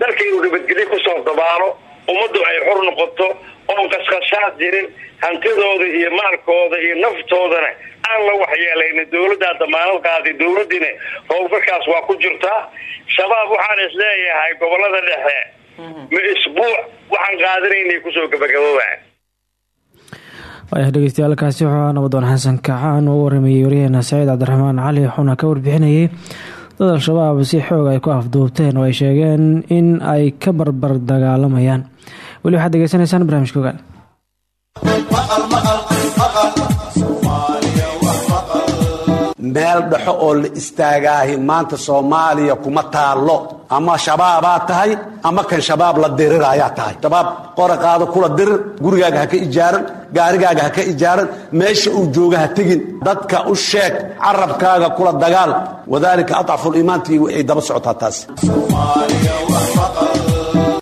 dalka inuu nabadgelyo ku soo dabaalo ummaddu ay xor noqoto oon qasqashaad jirin hantidooda iyo maalkooda iyo naftoodana aan la waxyeelaynin dawladdaa damaanad qaaday dawladdiina howlgalkaas waa ku jirtaa shabaab waxaan is leeyahay gobollada dhexe. Ma isbuuc waxaan qaadanaynay ku soo gabagaboobaan waayah dhegeystayaaalkaasi wuxuu ahaa nabadoon xasan kacaan oo u waramayey waryaheena saciid cabdiraxmaan cali wuxuuna ka warbixinayay dad al-shabaab si xoog ay ku afduubteen oo ay sheegeen in ay ka barbar dagaalamayaan weli waxaad degeysanaysaan barnaamijka meel dhexo oo la istaagaahi maanta soomaaliya kuma taallo. Ama shabaabaad tahay ama kan shabaab la diriraayaa tahay. Shabaab qoraqaada kula dirir gurigaaga ha ka ijaaran gaarigaaga ha ka ijaaran meesha uu jooga ha tegin. Dadka u sheeg carabkaaga kula dagaal. Wadaalika adcafuliimaantii ay daba socotaa taas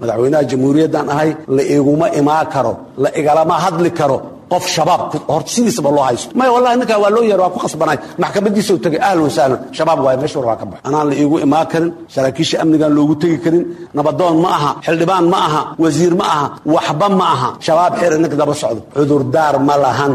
madaxweynaha jamhuuriyaddan ahay la iguma imaan karo la igalama hadli karo qof shabaab hor sidiisaba loo haysto maya wallahi ninkaa waa loo yeer waa ku qasbanay maxkamadiisa u tegay ahlan wasahlan shabaab waaye meesha war waa ka baxo anaan la iigu imaan karin saraakiisha amnigaan loogu tegi karin nabadoon ma aha xildhibaan ma aha wasiir ma aha waxba ma aha shabaab xir ninka daba socdo cudurdaar ma lahan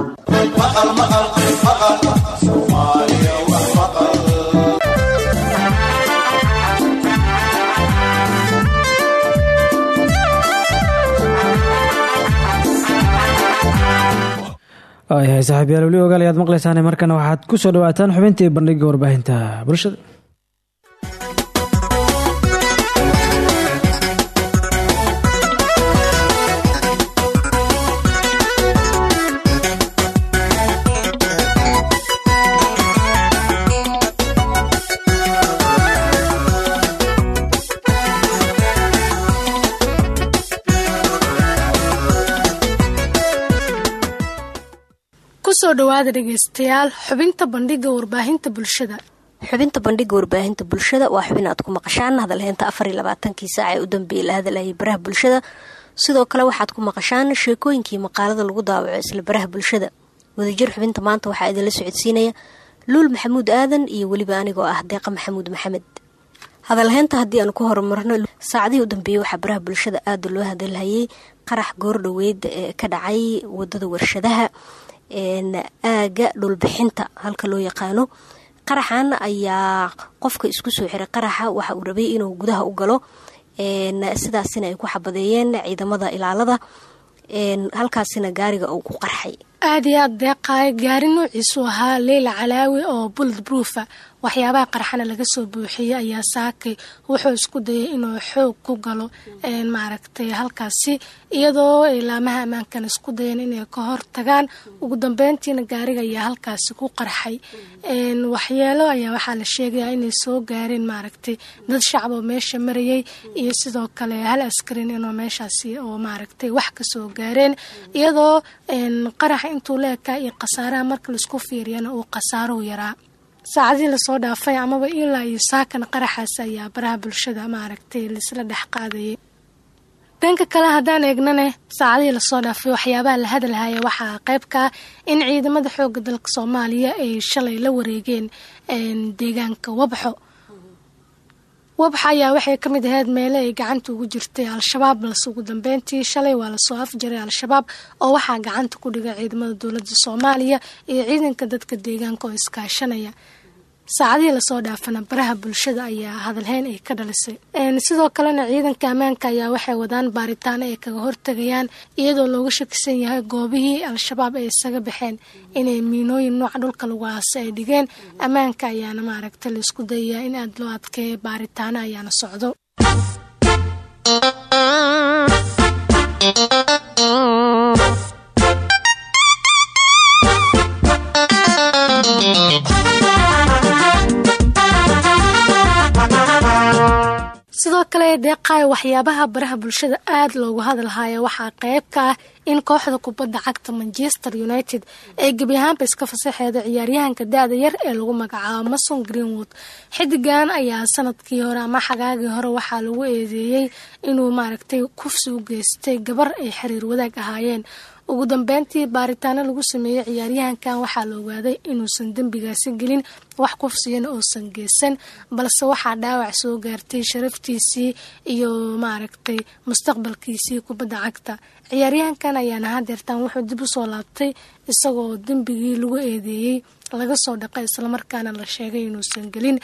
waayahay saaxiibyaal weli ogaal ayaad maqlaysaan markana waxaad ku soo dhawaataan xubintii bandhiga warbaahinta bulshada dhawaada dhegeystayaal xubinta bandhiga warbaahinta bulshada. Xubinta bandhiga warbaahinta bulshada waa xubin aad ku maqashaan hadalheynta afar iyo labaatankii saac ee u dambeeyay la hadalhayay baraha bulshada. Sidoo kale waxaad ku maqashaan sheekooyinkii maqaalada lagu daawaco isla baraha bulshada. Wadajir xubinta maanta waxaa idinla socodsiinaya luul maxamuud aadan iyo weliba anigoo ah deeqa maxamuud maxamed. Hadalheynta haddii aan ku horumarno saacadihii u dambeeyey waxaa baraha bulshada aada loo hadalhayay qarax goordhoweyd ee ka dhacay waddada warshadaha aaga dhulbixinta halka loo yaqaano. Qaraxan ayaa qofka isku soo xiray qaraxa waxa uu rabay inuu gudaha u galo. Sidaasina ay ku xabadeeyeen ciidamada ilaalada. Halkaasina gaariga uu ku qarxay. Aada iyo aada deeqaay gaari nuuciisu ahaa leyla calaawi oo bullet broofa waxyaabaha qarxana laga soo buuxiyey ayaa saakay. Wuxuu isku dayay inuu xoog ku galo maaragtay halkaasi iyadoo ilaamaha ammaankan isku dayeen inay ka hor tagaan. Ugu dambeyntiina gaariga ayaa halkaasi ku qarxay. Waxyeelo ayaa waxaa la sheegayaa inay soo gaareen maaragtay dad shacab oo meesha marayay iyo sidoo kale hal askarin inuu meeshaasi oo maaragtay wax ka soo gaareen. Iyadoo qaraxa intuu la iyo khasaaraha marka la isku fiiriyana uu khasaaro yaraa saacadii la soo dhaafay amaba ilaa iyo saakan qaraxaas ayaa baraha bulshada maaragtay laisla dhex qaadayay. Dhanka kale haddaan eegnane saacadihii la soo dhaafay waxyaabaha la hadalhaya waxaa qaybkaa in ciidamada xooga dalka soomaaliya ay shalay la wareegeen deegaanka wabxo wabxa ayaa waxay ka mid ahayd meele ay gacanta ugu jirtay al-shabaab balse ugu dambeyntii shalay waa la soo afjaray al-shabaab oo waxaa gacanta ku dhigay ciidamada dowladda soomaaliya iyo ciidanka dadka deegaanka oo iskaashanaya saacadihii la soo dhaafana baraha bulshada ayaa hadalheyn ay ka dhalisay. Sidoo kalena ciidanka ammaanka ayaa waxay wadaan baaritaano ay kaga hortegayaan iyadoo looga shakisan yahay goobihii al-shabaab ay isaga baxeen inay miinooyin nooca dhulka lagu aasay ay dhigeen. Ammaanka ayaana maaragta la isku dayayaa in aada loo adkeeya baaritaano ayaana socdo sidoo kale deeqaayo waxyaabaha baraha bulshada aada loogu hadalhaya waxaa qayb ka ah in kooxda kubadda cagta manchester united ay gebi ahaanba iska fasaxeeda ciyaaryahanka da-da yar ee lagu magacaabo mason greenwood. Xidigan ayaa sannadkii hore ama xagaagii hore waxaa lagu eedeeyey inuu maaragtay kufsi u geystay gabar ay xiriir wadaag ahaayeen ugu dambeyntii baaritaano lagu sameeyey ciyaaryahankan waxaa la ogaaday inuusan dembigaasi gelin wax kufsiyana uusan geysan balse waxaa dhaawac soo gaartay sharaftiisii iyo maaragtay mustaqbalkiisii kubadda cagta ciyaaryahankan ayaana hadeertaan wuxuu dib u soo laabtay isagoo dembigii lagu eedeeyey laga soo dhaqay islamarkaana la sheegay inuusan gelin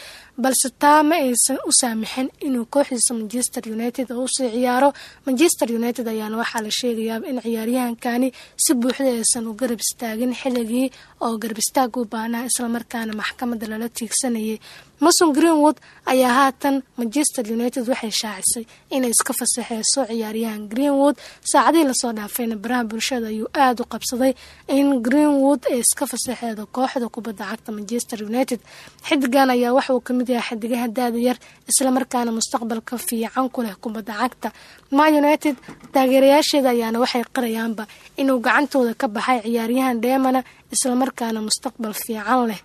balse taa ma aysan u saamixin inuu kooxdiisa manchester united oo u sii ciyaaro. Manchester united ayaana waxaa la sheegayaa in ciyaaryahankani si buuxda aysan u garab istaagin xilligii oo garab istaag u baanaa islamarkaana maxkamadda lala tiigsanayay mason greenwood ayaa haatan manchester united waxay shaacisay inay iska fasaxeyso ciyaaryahan greenwood. Saacadihii la soo dhaafayna baraha bulshada ayuu aada u qabsaday in greenwood ay iska fasaxeedo kooxda kubadda cagta manchester united. Xidigan ayaa waxa uu ka mid yahay xidigaha daada yar islamarkaana mustaqbalka fiican ku leh kubadda cagta. Ma united taageerayaasheeda ayaana waxay qirayaanba inuu gacantooda ka baxay ciyaaryahan dheemana islamarkaana mustaqbal fiican leh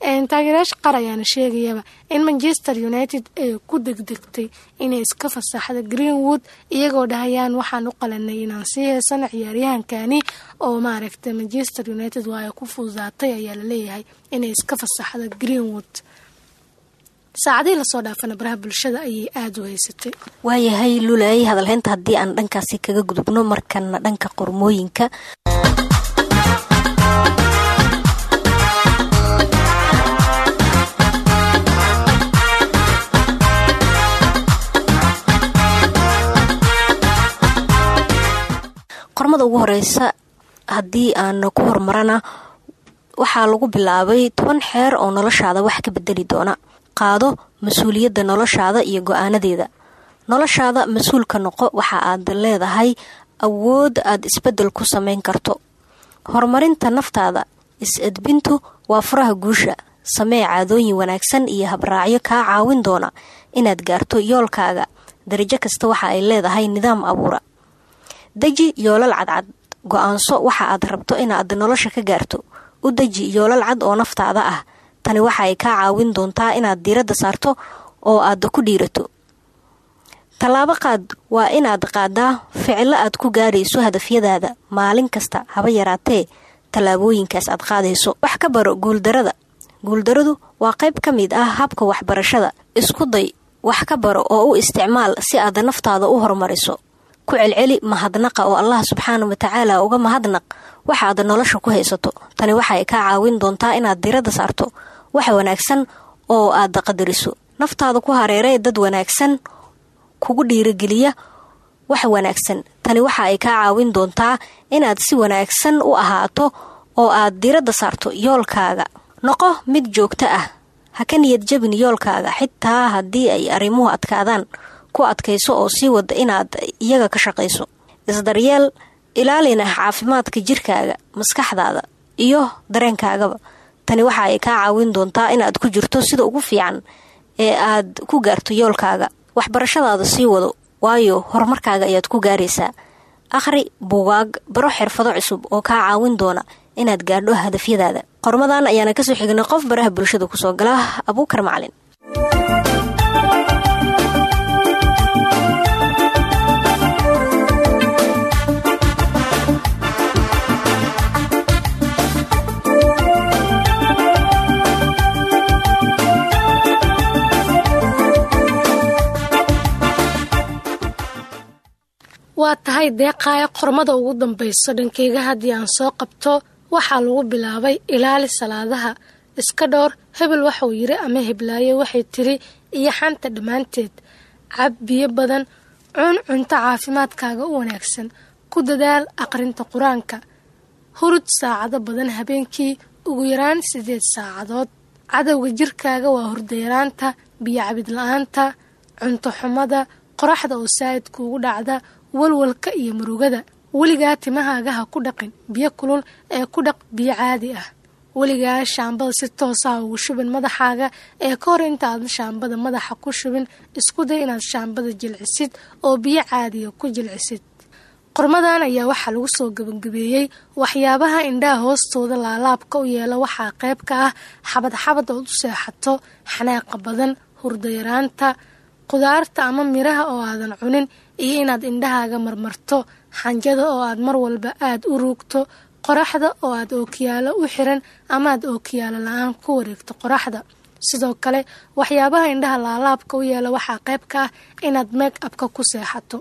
taageerayaasha qaar ayaana sheegayaba in manchester united ay ku degdegtay inay iska fasaxda greenwood iyagoo dhahayaan waxaan u qalanay inaan sii heysano ciyaaryahankani oo maaragtay manchester united waa ay ku fududaatay ayaa la leeyahay inay iska fasaxda greenwood. Saacadihii la soo dhaafana baraha bulshada ayay aada u haysatay. Waayahay lulay hadalheynta haddii aan dhankaasi kaga gudubno markana dhanka qormooyinka qormada ugu horeysa haddii aan ku hormarana waxaa lagu bilaabay toban xeer oo noloshaada wax ka bedeli doona qaado mas'uuliyadda noloshaada iyo go'aanadeeda. Noloshaada mas'uulka noqo waxa aad leedahay awood aad isbeddel ku sameyn karto. Horumarinta naftaada is-edbintu waa furaha guusha. Samee caadooyin wanaagsan iyo habraacyo kaa caawin doona inaad gaarto yoolkaaga. Darajo kasta waxa ay leedahay nidaam abuura deji yoolal cadcad go'aanso waxa aad rabto inaad nolosha ka gaarto. U deji yoolal cad oo naftaada ah. Tani waxa ay kaa caawin doontaa inaad diiradda saarto oo aad ku dhiirato. Tallaabo qaad waa inaad qaadaa ficilo aad ku gaarayso hadafyadaada. Maalin kasta haba yaraatee tallaabooyinkaas aad qaadayso. Wax ka baro guuldarada guuldaradu waa qayb ka mid ah habka waxbarashada. Isku day wax ka baro oo u isticmaal si aad naftaada u horumariso ku celceli mahadnaqa oo allah subxaana watacaala uga mahadnaq waxaad nolosha ku haysato. Tani waxay kaa caawin doontaa inaad diradda saarto wax wanaagsan oo aad qadariso naftaada ku hareeree dad wanaagsan kugu dhiirageliya wax wanaagsan. Tani waxa ay kaa caawin doontaa inaad si wanaagsan u ahaato oo aad diradda saarto yoolkaaga. Noqo mid joogto ah ha ka niyad jabin yoolkaaga xitaa haddii ay arrimuhu adkaadaan ku adkayso oo sii wada inaad iyaga ka shaqayso. Isdaryeel ilaalina caafimaadka jirkaaga maskaxdaada iyo dareenkaagaba. Tani waxa ay kaa caawin doontaa inaad ku jirto sida ugu fiican ee aad ku gaarto yoolkaaga. Waxbarashadaada sii wado waayo horumarkaaga ayaad ku gaaraysaa. Akhri buugaag baro xirfado cusub oo kaa caawin doona inaad gaadho hadafyadaada. Qormadan ayaana ka soo xignay qof baraha bulshada ku soo gala abuukar macalin waa tahay deeqaaya qormada ugu dambayso dhankeyga haddii aan soo qabto waxaa lagu bilaabay ilaali salaadaha. Iska dhowr hebel waxuu yiri ama heblaaye waxay tiri iyo xanta dhammaanteed. Cab biyo badan cun cunto caafimaadkaaga u wanaagsan ku dadaal aqrinta qur'aanka. Hurud saacado badan habeenkii ugu yaraan sideed saacadood. Cadowga jirkaaga waa hurdayaraanta biyo cabid la'aanta cunto xumada qoraxda oo saa'id kuugu dhacda walwalka iyo murugada. Weligaa timahaaga ha ku dhaqin. Biyo kulul ee ku dhaq biyo caadi ah. Weligaa shaambada si toosaha ugu shubin madaxaaga ee ka hor intaadan shaambada madaxa ku shubin isku day inaad shaambada jilcisid oo biyo caadiya ku jilcisid. Qormadan ayaa waxaa lagu soo gabagabeeyey waxyaabaha indhaha hoostooda laalaabka u yeela waxaa qayb ka ah. Xabad xabad ood u seexato xanaaqa badan hurdayaraanta qudaarta ama miraha oo aadan cunin iyo inaad indhahaaga marmarto xanjada oo aad mar walba aad u ruugto qoraxda oo aad ookiyaalo u xiran ama aad ookiyaalo la'aan ku wareegto qoraxda. Sidoo kale waxyaabaha indhaha laalaabka u yeela waxaa qayb ka ah inaad make abka ku seexato.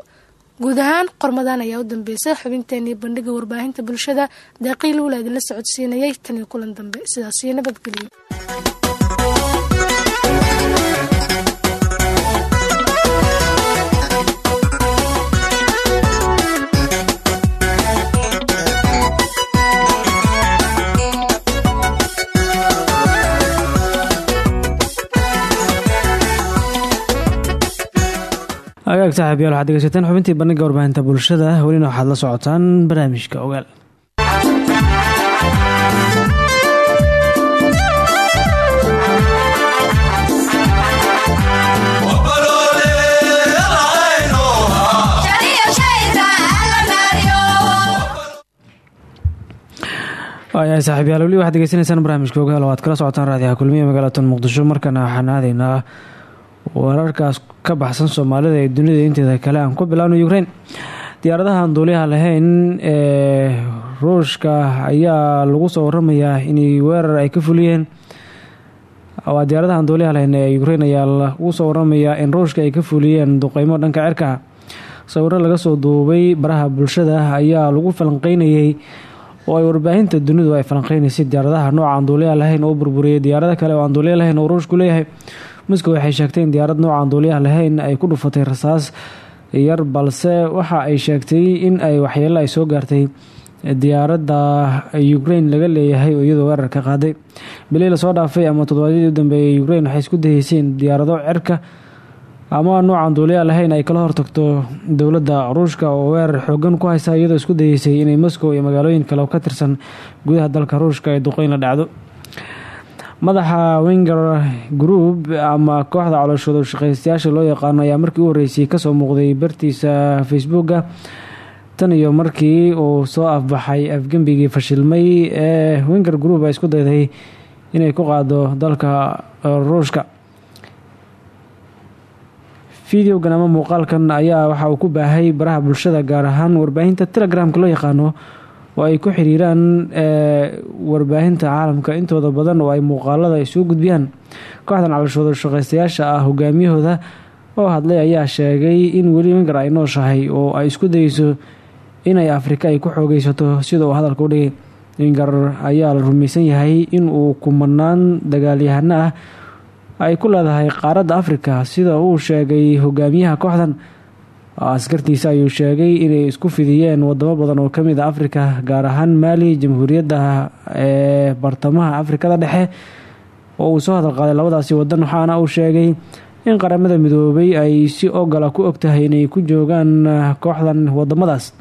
Guud ahaan qormadan ayaa u dambeysay xubinteenii bandhiga warbaahinta bulshada deeqiil wula idinla socodsiinayay tan iyo kulan dambe. Sidaasiyo nabadgelyo agaag saaxiib yaal waxaad degeysateen xubintii bandhiga warbaahinta bulshada. Welina waxaad la socotaan barnaamijka ogaal. Waayahay saaxiib yaal. Weli waxaad degeysanaysaan barnaamijka ogaal. Oo kala socotaan raadiyaha kulmiya magaalada muqdisho. Markana waxaan wararkaas ka baxsan soomaalida ee dunida inteeda kale aan ku bilaabno ukraine. Diyaaradaha aan duuliyaha lahayn ee ruushka ayaa lagu soo waramayaa inay weerar ay ka fuliyeen. Waa diyaaradaha aan duuliyaha lahayn ee ukraine ayaa lagu soo waramayaa in ruushka ay ka fuliyeen duqeymo dhanka cirka. Sawiro laga soo duubay baraha bulshada ayaa lagu falanqeynayay oo ay warbaahinta dunidu ay falanqeynaysay diyaaradaha nooca aan duuliyaha lahayn oo burburiyay diyaarado kale oo aan duuliya lahayn oo ruushku leeyahay moscow waxay sheegtay in diyaarad noocaan duuliyaha lahayn ay ku dhufatay rasaas yar balse waxa ay sheegtay in ay waxyeelo ay soo gaartay. Diyaaradda ukraine laga leeyahay oo iyadoo weerarka qaaday. Bilii la soo dhaafay ama toddobaadyadii u dambeeyay ukraine waxay isku dayeysay in diyaarado cirka ama noocaan duuliyaha lahayn ay kala hortagto dowladda ruushka oo weerar xoogan ku haysa iyadoo isku dayeysay inay moscow iyo magaalooyin kale oo ka tirsan gudaha dalka ruushka ay duqeyn la dhacdo madaxa wenger group ama kooxda calooshooda shaqaystayaasha loo yaqaano ayaa markii u horreysay ka soo muuqday bartiisa facebooka. Tan iyo markii uu soo afbaxay afgembigii fashilmay ee wenger group ay isku dayday inay ku qaado dalka ruushka. Videogan ama muuqaalkan ayaa waxa uu ku baahay baraha bulshada gaar ahaan warbaahinta telegramka loo yaqaano oo ay ku xiriiraan warbaahinta caalamka. Intooda badan oo ay muuqaalada isugu gudbiyaan kooxdan calashooda shaqaystayaasha ah hogaamiyahooda oo hadlay ayaa sheegay in weli wenger ay nooshahay oo ay isku dayeyso inay afrika ay ku xoogeysato sida uu hadalka u dhigay wenger ayaa la rumaysan yahay in uu kumanaan dagaalyahano ah ay ku leedahay qaaradda afrika. Sida uu sheegay hogaamiyaha kooxdan askartiisa ayuu sheegay inay isku fidiyeen wadamo badan oo ka mid a afrika gaar ahaan maali jamhuuriyadda ee bartamaha afrikada dhexe. Oo uu soo hadal qaaday labadaasi wadan waxaana uu sheegay in qaramada midoobay ay si ogola ku ogtahay inay ku joogaan kooxdan wadamadaas.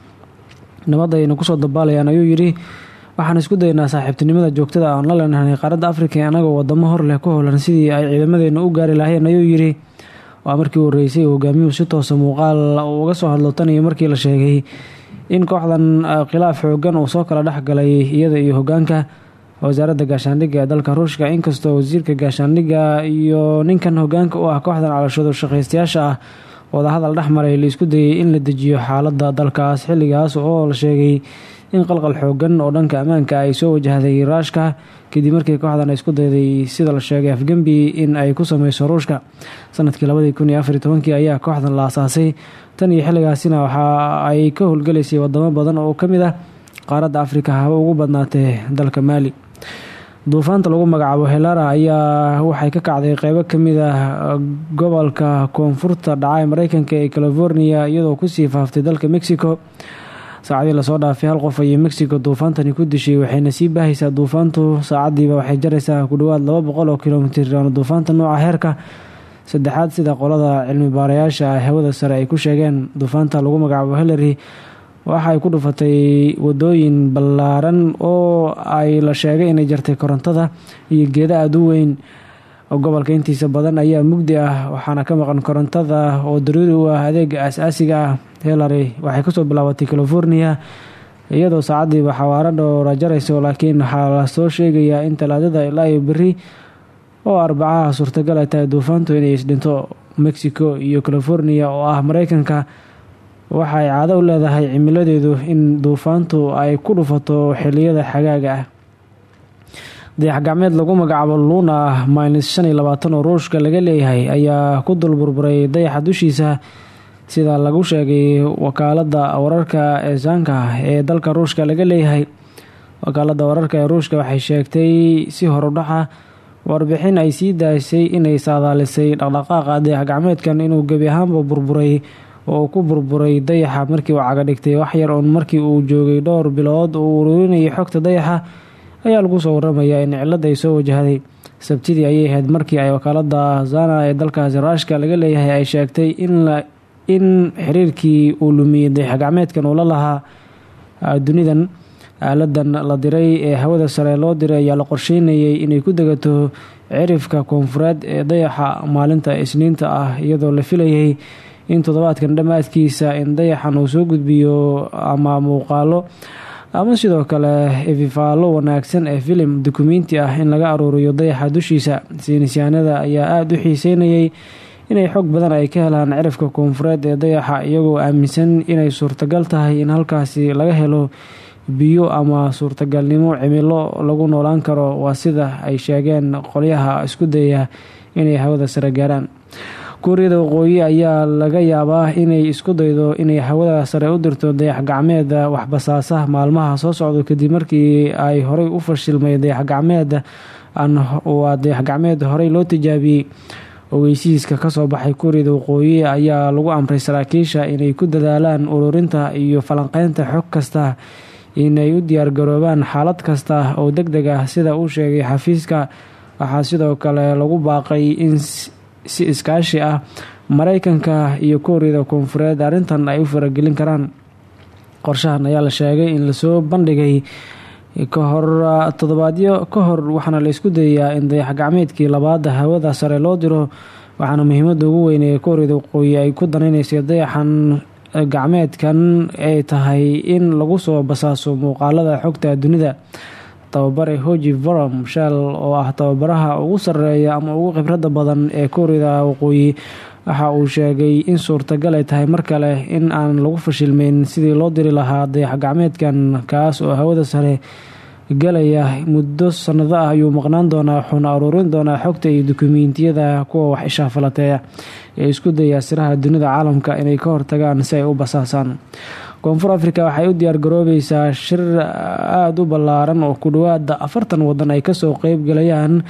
Nabad ayna ku soo dabaalayaan ayuu yidhi waxaan isku daynaa saaxiibtinimada joogtada aan la leenahay qaaradda afrika anagoo wadamo hor leh ku howlan sidii ay ciidamadeena u gaari lahayn ayuu yidhi waa markii u horeysay hogaamiyuhu si toosa muuqaal uu uga soo hadlo tan iyo markii la sheegay in kooxdan khilaaf xoogan uu soo kala dhexgalay iyada iyo hogaanka wasaaradda gaashaandhigga. Ee dalka ruushka inkastoo wasiirka gaashaandhigga iyo ninkan hogaanka u ah kooxdan calashadu shaqaystayaasha ah wadahadal dhexmaray la isku dayay in la dejiyo xaaladda dalkaas. Xilligaas oo la sheegay in qalqal xoogan oo dhanka ammaanka ay soo wajahday raashka kadib markii kooxdan isku dayday sida la sheegay afgembi in ay ku sameyso ruushka. Sanadkii labadii kun ayaa kooxdan la asaasay tan iyo xilligaasina waxa ay ka howlgalaysay wadamo badan oo ka mid ah qaaradda afrika haba ugu badnaatee dalka maali duufaanta lagu magacaabo helara ayaa waxay ka kacday qeybo ka mid ah gobolka koonfurta dhaca mareykanka ee california iyadoo ku sii faaftay dalka mexico saacadii la soo dhaafay hal qof ayay mexico duufaantani ku dishay waxayna sii baahaysaa duufaantu. Saacadiiba waxay jaraysaa ku dhawaad laba boqol oo kilomitir duufaanta nooca heerka. Saddexaad sida qolada cilmi baarayaasha hawada sare ay ku sheegeen duufaanta lagu magacaabo hillary waxay ku dhufatay wadooyin ballaaran oo ay la sheegay inay jartay korontada iyo geeda aada u weyn gobolka intiisa badan ayaa mugdi ah waxaana ka maqan korontada oo daruuri u ah adeega aas-aasiga ah hillary. Waxay ka soo bilaabatay california iyadoo saacadiiba xawaaro dhowra jarayso laakiin waxaa la soo sheegayaa in talaadada ilaa iyo beri oo arbacaha suurtagal ay tahay duufaantu inay isdhinto mexico iyo california oo ah mareykanka. Waxa ay caado u leedahay cimiladeedu in duufaantu ay ku dhufato xiliyada xagaaga ah. Dayax gacmeed lagu magacaabo luuna minus shan iyo labaatan oo ruushka laga leeyahay ayaa ku dul burburay dayaxa dushiisa sida lagu sheegay wakaalada wararka ee saanka ee dalka ruushka laga leeyahay. Wakaalada wararka ee ruushka waxay sheegtay si horudhaca warbixin ay sii daasay inay saadaalisay dhaqdhaqaaqa dayax gacmeedkan inuu gebi ahaanba burburay oo ku burburay dayaxa markii uu caga dhigtay. Waxyar uun markii uu joogay dhowr bilood uu ururinayay xogta dayaxa ayaa lagu soo waramayaa in cilada ay soo wajahday sabtidii ayay ahayd markii ay wakaalada zana ee dalkaasi raashka laga leeyahay ay sheegtay in xiriirkii uu lumiyey dayax gacmeedkan uu la lahaa dunidan aaladan la diray ee hawada sare loo diray ayaa la qorsheynayay inay ku degato cirifka koonfureed ee dayaxa maalinta isniinta ah iyadoo la filayay in toddobaadkan dhammaadkiisa in dayaxan uu soo gudbiyo ama muuqaalo ama sidoo kale ififaalo wanaagsan ee filim dukumenti ah in laga aruuriyo dayaxa dushiisa saynisyaanada ayaa aada u xiiseynayay inay xog badan ay ka helaan cirifka koonfureed ee dayaxa iyagoo aaminsan inay suurtagal tahay in halkaasi laga helo biyo ama suurtagalnimo cimilo lagu noolaan karo. Waa sida ay sheegeen qolyaha isku dayaya inay hawada sare gaaraan. Kuuriyada waqooyi ayaa laga yaabaa inay isku daydo inay hawada sare u dirto dayax gacmeed waxbasaasa maalmaha. Soo socdo kadib markii ay horey u fashilmay dayax gacmeed waa dayax gacmeed horey loo tijaabiyey ogeysiiska ka soo baxay kuuriyada waqooyi ayaa lagu amray saraakiisha inay ku dadaalaan ururinta iyo falanqeynta xog kasta inay u diyaargaroobaan xaalad kasta oo deg deg ah. Sida uu sheegay xafiiska waxaa sidoo kale lagu baaqay in si iskaashi ah mareykanka iyo kuuriyada koonfureed arrintan ay u faragelin karaan. Qorshahan ayaa la sheegay in la soo bandhigay kahor toddobaadyo ka hor waxaana la isku dayayaa in dayax gacmeedkii labaada hawada sare loo diro. Waxaana muhiimada ugu weyn ee kuuriyada waqooyi ay ku danaynaysay dayaxan gacmeedkan ay tahay in lagu soo basaaso muuqaalada xogta dunida. Tababare hoji vorom shell oo ah tababaraha ugu sareeya ama ugu khibrada badan ee kuuriyada waqooyi waxa uu sheegay in suurtagal ay tahay mar kale in aan lagu fashilmeyn sidii loo diri lahaa dayax gacmeedkan kaas oo hawada sare galaya muddo sanado ah ayuu maqnaan doonaa wuxuuna aruurin doonaa xogta iyo dukumiintiyada kuwa wax ishaafalateeya ee isku daya siraha dunida caalamka inay ka hortagaan si ay u basaasaan. Koonfur africa waxay u diyaargaroobeysaa shir aada u ballaaran oo ku dhawaada afartan wadan ay ka soo qeybgalayaan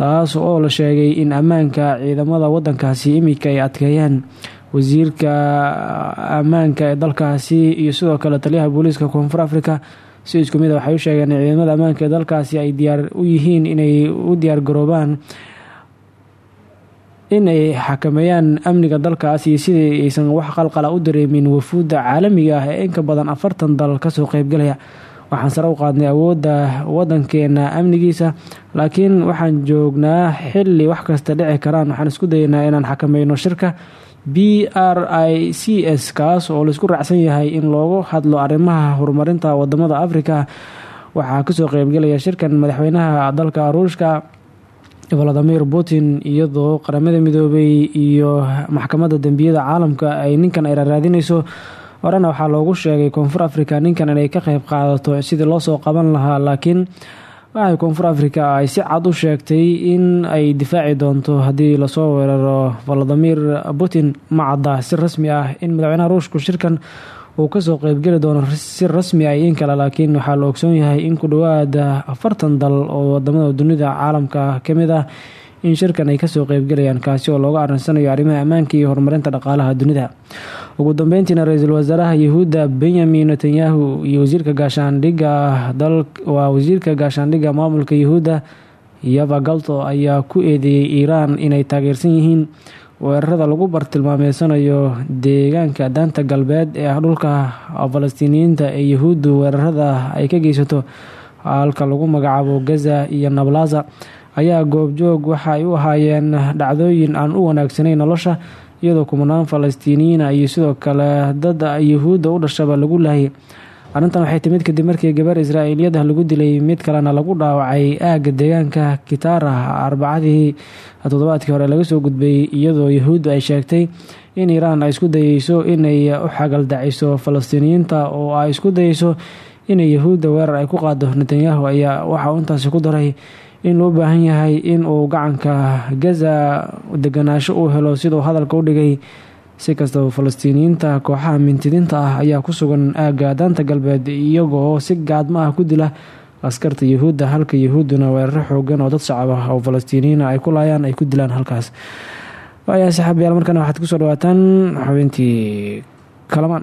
taas oo la sheegay in ammaanka ciidamada wadankaasi imika ay adkeeyaan. Wasiirka ammaanka ee dalkaasi iyo sidoo kale taliyaha booliiska koonfur africa si isku a waxay u sheegeen in ciidamada ammaanka ee dalkaasi ay diyaar u yihiin inay u diyaargaroobaan inay xakameeyaan amniga dalkaas iyo sidii aysan wax qalqala u dareemin wafuudda caalamiga ah ee inka badan afartan dal ka soo qeybgalaya waxaan sare u qaadnay awoodda wadankeena amnigiisa laakiin waxaan joognaa xili wax kasta dhici karaan. Waxaan isku dayaynaa inaan xakameyno shirka b r i c s kaas oo la isku raacsan yahay in loogu hadlo arrimaha horumarinta waddamada africa waxaa ka soo qeybgalaya shirkan madaxweynaha dalka ruushka valadimir putin iyadoo qaramada midoobay iyo maxkamadda dembiyada caalamka ay ninkan ay raaraadineyso horena waxaa loogu sheegay koonfur africa ninkan inay ka qeyb qaadato sidii loo soo qaban lahaa laakiin waxay koonfur africa ay si cad u sheegtay in ay difaaci doonto haddii la soo weeraro valadimir putin. Ma cadda si rasmi ah in madaxweynaha ruushku shirkan uu ka soo qeybgeli doono si rasmi ah in kale laakiin waxaa la ogsoon yahay in ku dhawaada afartan dal oo waddamada dunida caalamka ka mid ah in shirkan ay ka soo qeybgalayaan kaasi oo looga arinsanayo arrimaha ammaanka iyo horumarinta dhaqaalaha dunida ugu dambeyntiina ra'iisul wasaaraha yahuudda benyamin netanyahu iyo wasiirka gaashaandhigga waa wasiirka gaashaandhigga maamulka yahuudda yava galto ayaa ku eedeeyey iiraan inay taageersan yihiin weerarada lagu bartilmaameysanayo deegaanka daanta galbeed ee ah dhulka falastiiniyiinta ee yahuuddu weerarada ay ka geysato halka lagu magacaabo gaza iyo nablaza. Ayaa goobjoog waxa ay u ahaayeen dhacdooyin aan u wanaagsanayn nolosha iyadoo kumanaan falastiiniyiina iyo sidoo kale dad yahuudda u dhashaba lagu laayay arrintan waxay timid kadib markii gabar israa'iiliyada lagu dilay mid kalena lagu dhaawacay aagga deegaanka kitara arbacadii toddobaadkii hore laga soo gudbay iyadoo yahuuddu ay sheegtay in iiraan ay isku dayeyso inay u xagaldaciso falastiiniyiinta oo ay isku dayeyso inay yahuudda weerar ay ku qaado netanyahu ayaa waxa uu intaasi ku daray in loo baahan yahay in uu gacanka gaza deganaasho uu helo siduu hadalka u dhigay. Si kastaba falastiiniyiinta kooxaha mintidinta ah ayaa ku sugan aagga daanta galbeed iyagoo si gaadma ah ku dila askarta yahuudda halka yahuudduna weeraro xoogan oo dad shacab oo falastiiniyiina ay ku laayaan ay ku dilaan halkaas. Waayaa saxaabayaal markana waxaad ku soo dhawaataan xubintii kalamaan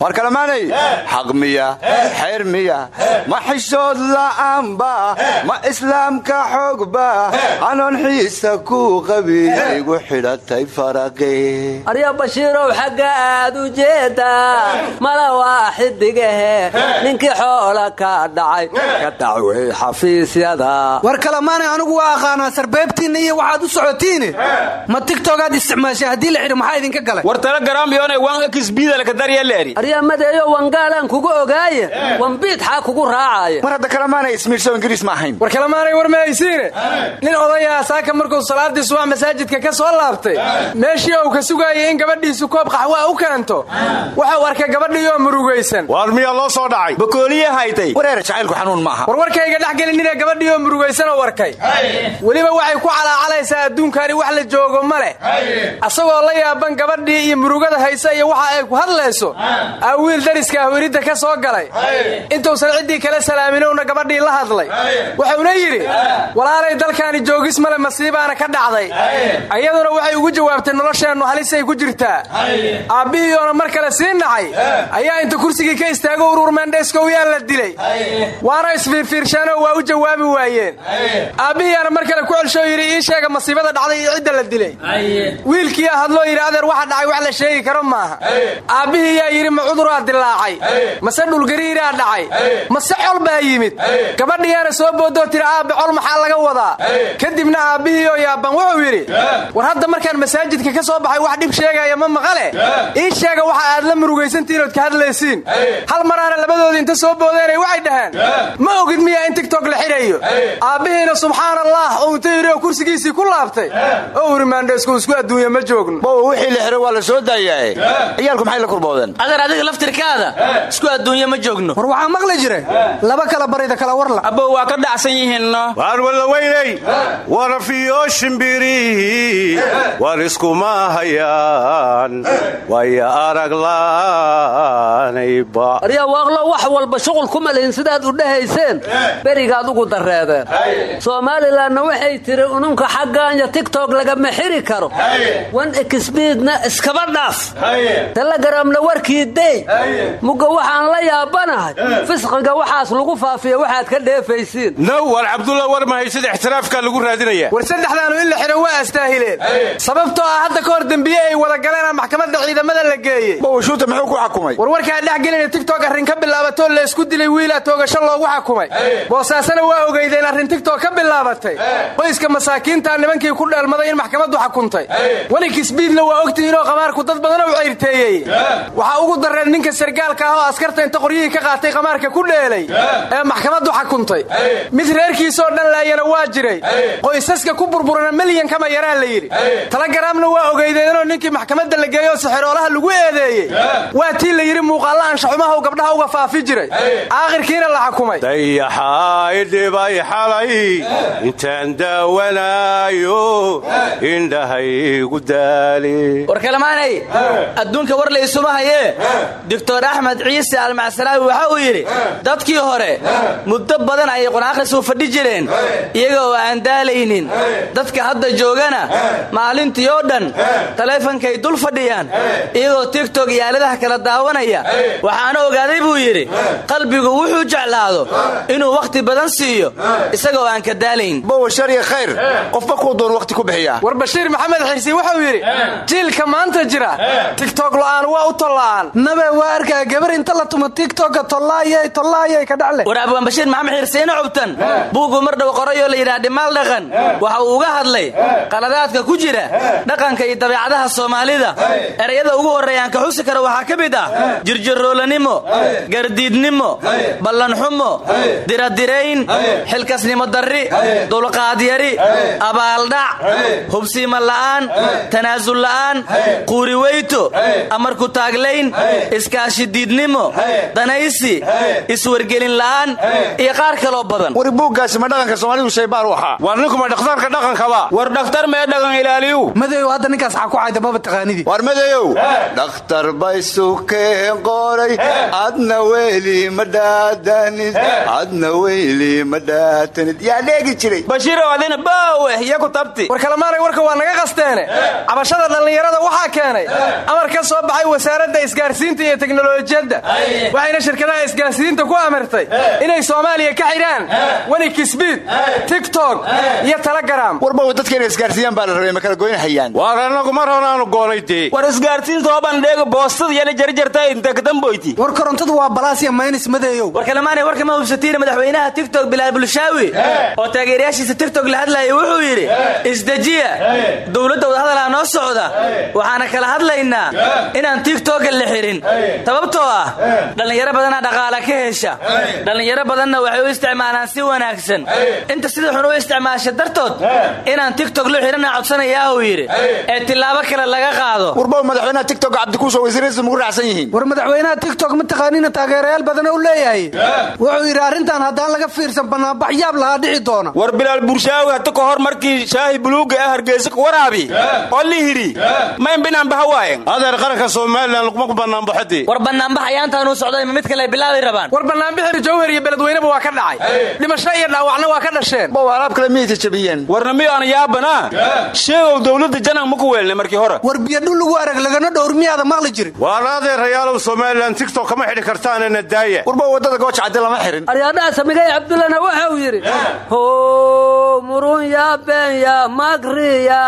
war kalamaanay xaq miya xeer miya ma xishood la'aanba ma islaamka xoogba anoon xiisa ku qabin igu xidhatay faraqi. Arya bashiirow xagga aad u jeedaa mala waa xidigahe ninkii xoola ka dhacay ka dacwey xafiisyada. War kalamaanay anigu waa aqaanaa sarbeebtiinna iyo waxaad u socotiine ma tigtogaad isticmaashay haddii la xidhi maxaa idinka galay? War telegramyone wanxisbiidalkadaryaleri aryamadeeyo wangaalaan kugu ogaaye wambiid xaa kugu raacaya war hadda kalamaanay ismiirso ingiriis ma ahayn. War kalamaanay war mahaysiine nin odayaa saaka markuu salaadii subax masaajidka ka soo laabtay meeshii uu ka sugaayay in gabadhiisu koob qaxwaa u keento waxau arkay gabadhiioo murugaysan. Waar miyaa loo soo dhacay? Bakooliye haytay. Wareer jacaylku xanuun maaha war warkayga dhex gelinina gabadhiioo murugaysan oo arkay weliba waxay ku calaacalaysaa adduunkani wax la joogo ma leh. Asagoo la yaaban gabadhii iyo murugada haysa iyo waxa ay ku hadlayso aa wiil dariska ahweridda ka soo galay. Intuusan ciddii kala salaaminowna gabadhii la hadlay. Wuxuuna yidhi walaalay dalkaani joogis male masiibaana ka dhacday. Iyaduna waxay ugu jawaabtay nolosheennu halisay ku jirtaa. Aabbihiiyoona mar kale sii nacay ayaa inta kursigii ka istaago urur meendheeskow yaa la dilay. Waana isfiirfiirsheenoo waa u jawaabi waayeen. Aabbihiiyaana mar kale ku celsho yidhi ii sheega masiibada dhacday iyo cidda la dilay. Wiilkiiyaa hadloo yidhi adeer waxa dhacay wax la sheegi karo maaha. Aabbihii yaa yidhi cuduraa dilaacay. Mase dhulgariiraa dhacay. Mase col baa yimid. Gabadhiyaana soo boodoo tiri aabbe col maxaa laga wadaa? Kadibna aabbihii oo yaaban wuxuu yidhi war hadda markaan masaajidka ka soo baxay wax dhib sheegaya ma maqale. Ii sheega waxa aad la murugaysantihiin ood ka hadlaysiin. Hal maraana labadoodii inta soo boodeenay waxay dhaheen ma ogid miyaa in tigtok la xidhayo? Aabbihiina subxaan allah uu inta yidhi oo kursigiisii ku laabtay. Oo uri maandheesku isku adduunya ma joogno. Wixii la xiro waa la soo daayaae ciyaalku maxay la kurboodeen adiga laftirkaada isku adduunya ma joogno. War waxaa maqli jira laba kala barida kala warla. Abbow waa ka dhacsan yihiinno. Waan walla weynay warafiyo shimbirihi war iskuma hayaan? Waya arag laanayba arya waaqlo wax walba shuqul kuma lihin sidaad u dhahayseen. Berigaad ugu dareedeen somalilanna waxay tiri ununka xaggaanya tigtok lagama xiri karo. Wan exbiidna iskaba dhaaf. Telegaramna warkii dey mugga waxaan la yaabanahay. Fisqiga waxaas lagu faafiya waxaad ka dheefaysiin. Now war cabdulla war mahaysada ixtiraafkaa lagu raadinaya. War saddexdaanu in la xidho waa astaahileen sababtoo ah hadda ka hor dembiye ay wada galeen maxkamadda ciidamada la geeyey. Bowshuuta muxuu ku xakumay war warkaa dhex gelina tigtok arrin ka bilaabatoo laysku dilay wiilaa toogasho loogu xakumay boosaasana waa ogeydeen arrin tigtok ka bilaabatay. Qoyska masaakiintaa nimankii ku dheelmaday in maxkamaddu xakuntay weli kisbiidna waa ogtihiinoo qamaarku dad badan u ugu dareen ninka sargaalka ah oo askarta inta qoryihii ka qaatay qamaarka ku dheelay ee maxkamaddu xakuntay. Mid reerkiisoo dhan laayana waa jiray. Qoysaska ku burburana milyan kama yaraa la yidhi. Talagaraamna waa ogeydeenoo ninkii maxkamadda la geeyoo sixiroolaha lagu eedeeyey. Waa tii la yidhi muuqaalla anshaxumaha gabdhaha uga faafi jiray. Aakhirkiina la xakumay dayaxaay dhibay xalay. Intaan daawanaayo indhahaygu daali. War kalamaanay adduunka war laysuma hayee doctor axmed ciise almacsalaawi waxa uu yidhi dadkii hore muddo badan ayay qur'aankhrisu fadhi jireen iyaga oo aan daalaynin. Dadka hadda joogana maalintii oo dhan taleefankay dul fadhiyaan iyagoo tigtok iyo aaladaha kala daawanaya. Waxaana ogaaday buu yidhi qalbigu wuxuu jeclaado inuu wakhti badan siiyo isaga oo aan ka daalayn. Bowa shariya khayr qofba kuu doon wakhti ku bixiyaa war bashiir maxamed xirsi wuxuu yidhi jiilka maanta jira tigtok la'aan waa u tolla'aan nabe waa arkaa gabar inta la tumo tigtoka tollaayay tollaayay ka dhacle war abwaan bashiir maxamed xirsiina cubtan. Buugu mar dhow qorayoo la yidhaha dhimaal dhaqan. Waxa uu uga hadlay qaladaadka ku jira dhaqanka iyo dabeecadaha soomaalida. Erayada ugu horreeya aan ka xusi karo waxaa ka mid ah jirjiroolanimo gardiidnimo ballanxumo diradirayn xilkasnimo darri dulqaadyari abaaldhac hubsiima la'aan tanaasul la'aan quuriweyto amarku taaglayn iskaashidiidnimo danaysi iswargelin la'aan. Iyo qaar kaloo badan. Wari buuggaasi ma dhaqanka soomaalidu shaybaar u ahaa war ninkuma dhakhtarka dhaqankaba. War dhakhtar mee dhaqan ilaaliyu? Madeeyow hadda ninkaas xaa ku cayda maba taqaanidii. War madeeyow dhakhtar bay sukeen qoray. Adna weyli ma dhaadanid adna weyli ma dhaatanid yaa dheegi jiray. Bashiirow adina baaweh iyo ku tabti. War kalemaanay warka waa naga qasteene. Cabashada dhallinyarada waxaa keenay. Amar ka soo baxay wasaaradda isgaarsiinta iyo teknolojiyadda. Waxayna shirkadaha isgaarsiinta ku amartay inay soomaaliya ka xidhaan weli kisbiid tigtok iyo telegaram warbaw dadka inay isgaarsiiyaan baa la rabay ma kala goynahayaan waar annagu mar honaanu goonay dee war isgaarsiinta oobandheega boostada yana jarjarta inta kadamboyti war korontadu waa balaasya maynis madeeyow war kalemaanay warka ma hubsatiina madaxweynaha tigtok bilaal bulshaawi. Oo taageerayaashiisa tigtok la hadlaya wuxuu yidhi isdejiya dowladda wadahadalaa noo socda. Waxaana kala hadlaynaa inaan tigtoka la xihin sababtoo ah. Dhallinyaro badanaa dhaqaala ka hesha. Dhallinyaro badanna waxay u isticmaalaan si wanaagsan. Inta sida xun u isticmaasha dartood inaan tigtok lo xihana codsanayaa uu yidhi. Ee tilaabo kale laga qaado. Warbaw madaxweynaha tigtok cabdikuusho wasiiradiisa mugu raacsan yihiin. War madaxweynaha tigtok ma taqaaniina taageerayaal badan u leeyahay? Wuxuu yidhi arrintan haddaan laga fiirsan bannaanbax yaab lahaa dhici doona. War bilaal burshaawi hata ka hor markii shaahi buluuga ah hargeysa ka waraabi oo la hidhi mayn binaanbaha waayen. Adeer qaranka somalilan laguma banaanbaxodee war banaanbax ayaantaanuu socday ma mid kale bilaabi rabaan? War banaanbixir jawhar iyo beledweyneba waa ka dhacay. Dhimasho iyo dhaawacna waa ka dhasheen. Warna miyo aan yaabanaa sheegow dowladda janag ma ku weelnay markii hore. War biyadhul lagu arag lagana dhowr miyaada maqli jirin. Waar adeerayaalow somalilan tigtok kama xidhi kartaanana daaya warba waddada gooja cadde lama xihin aryaadhaha samigay cabdullana waxa uu yidhi how murunya beenya magriya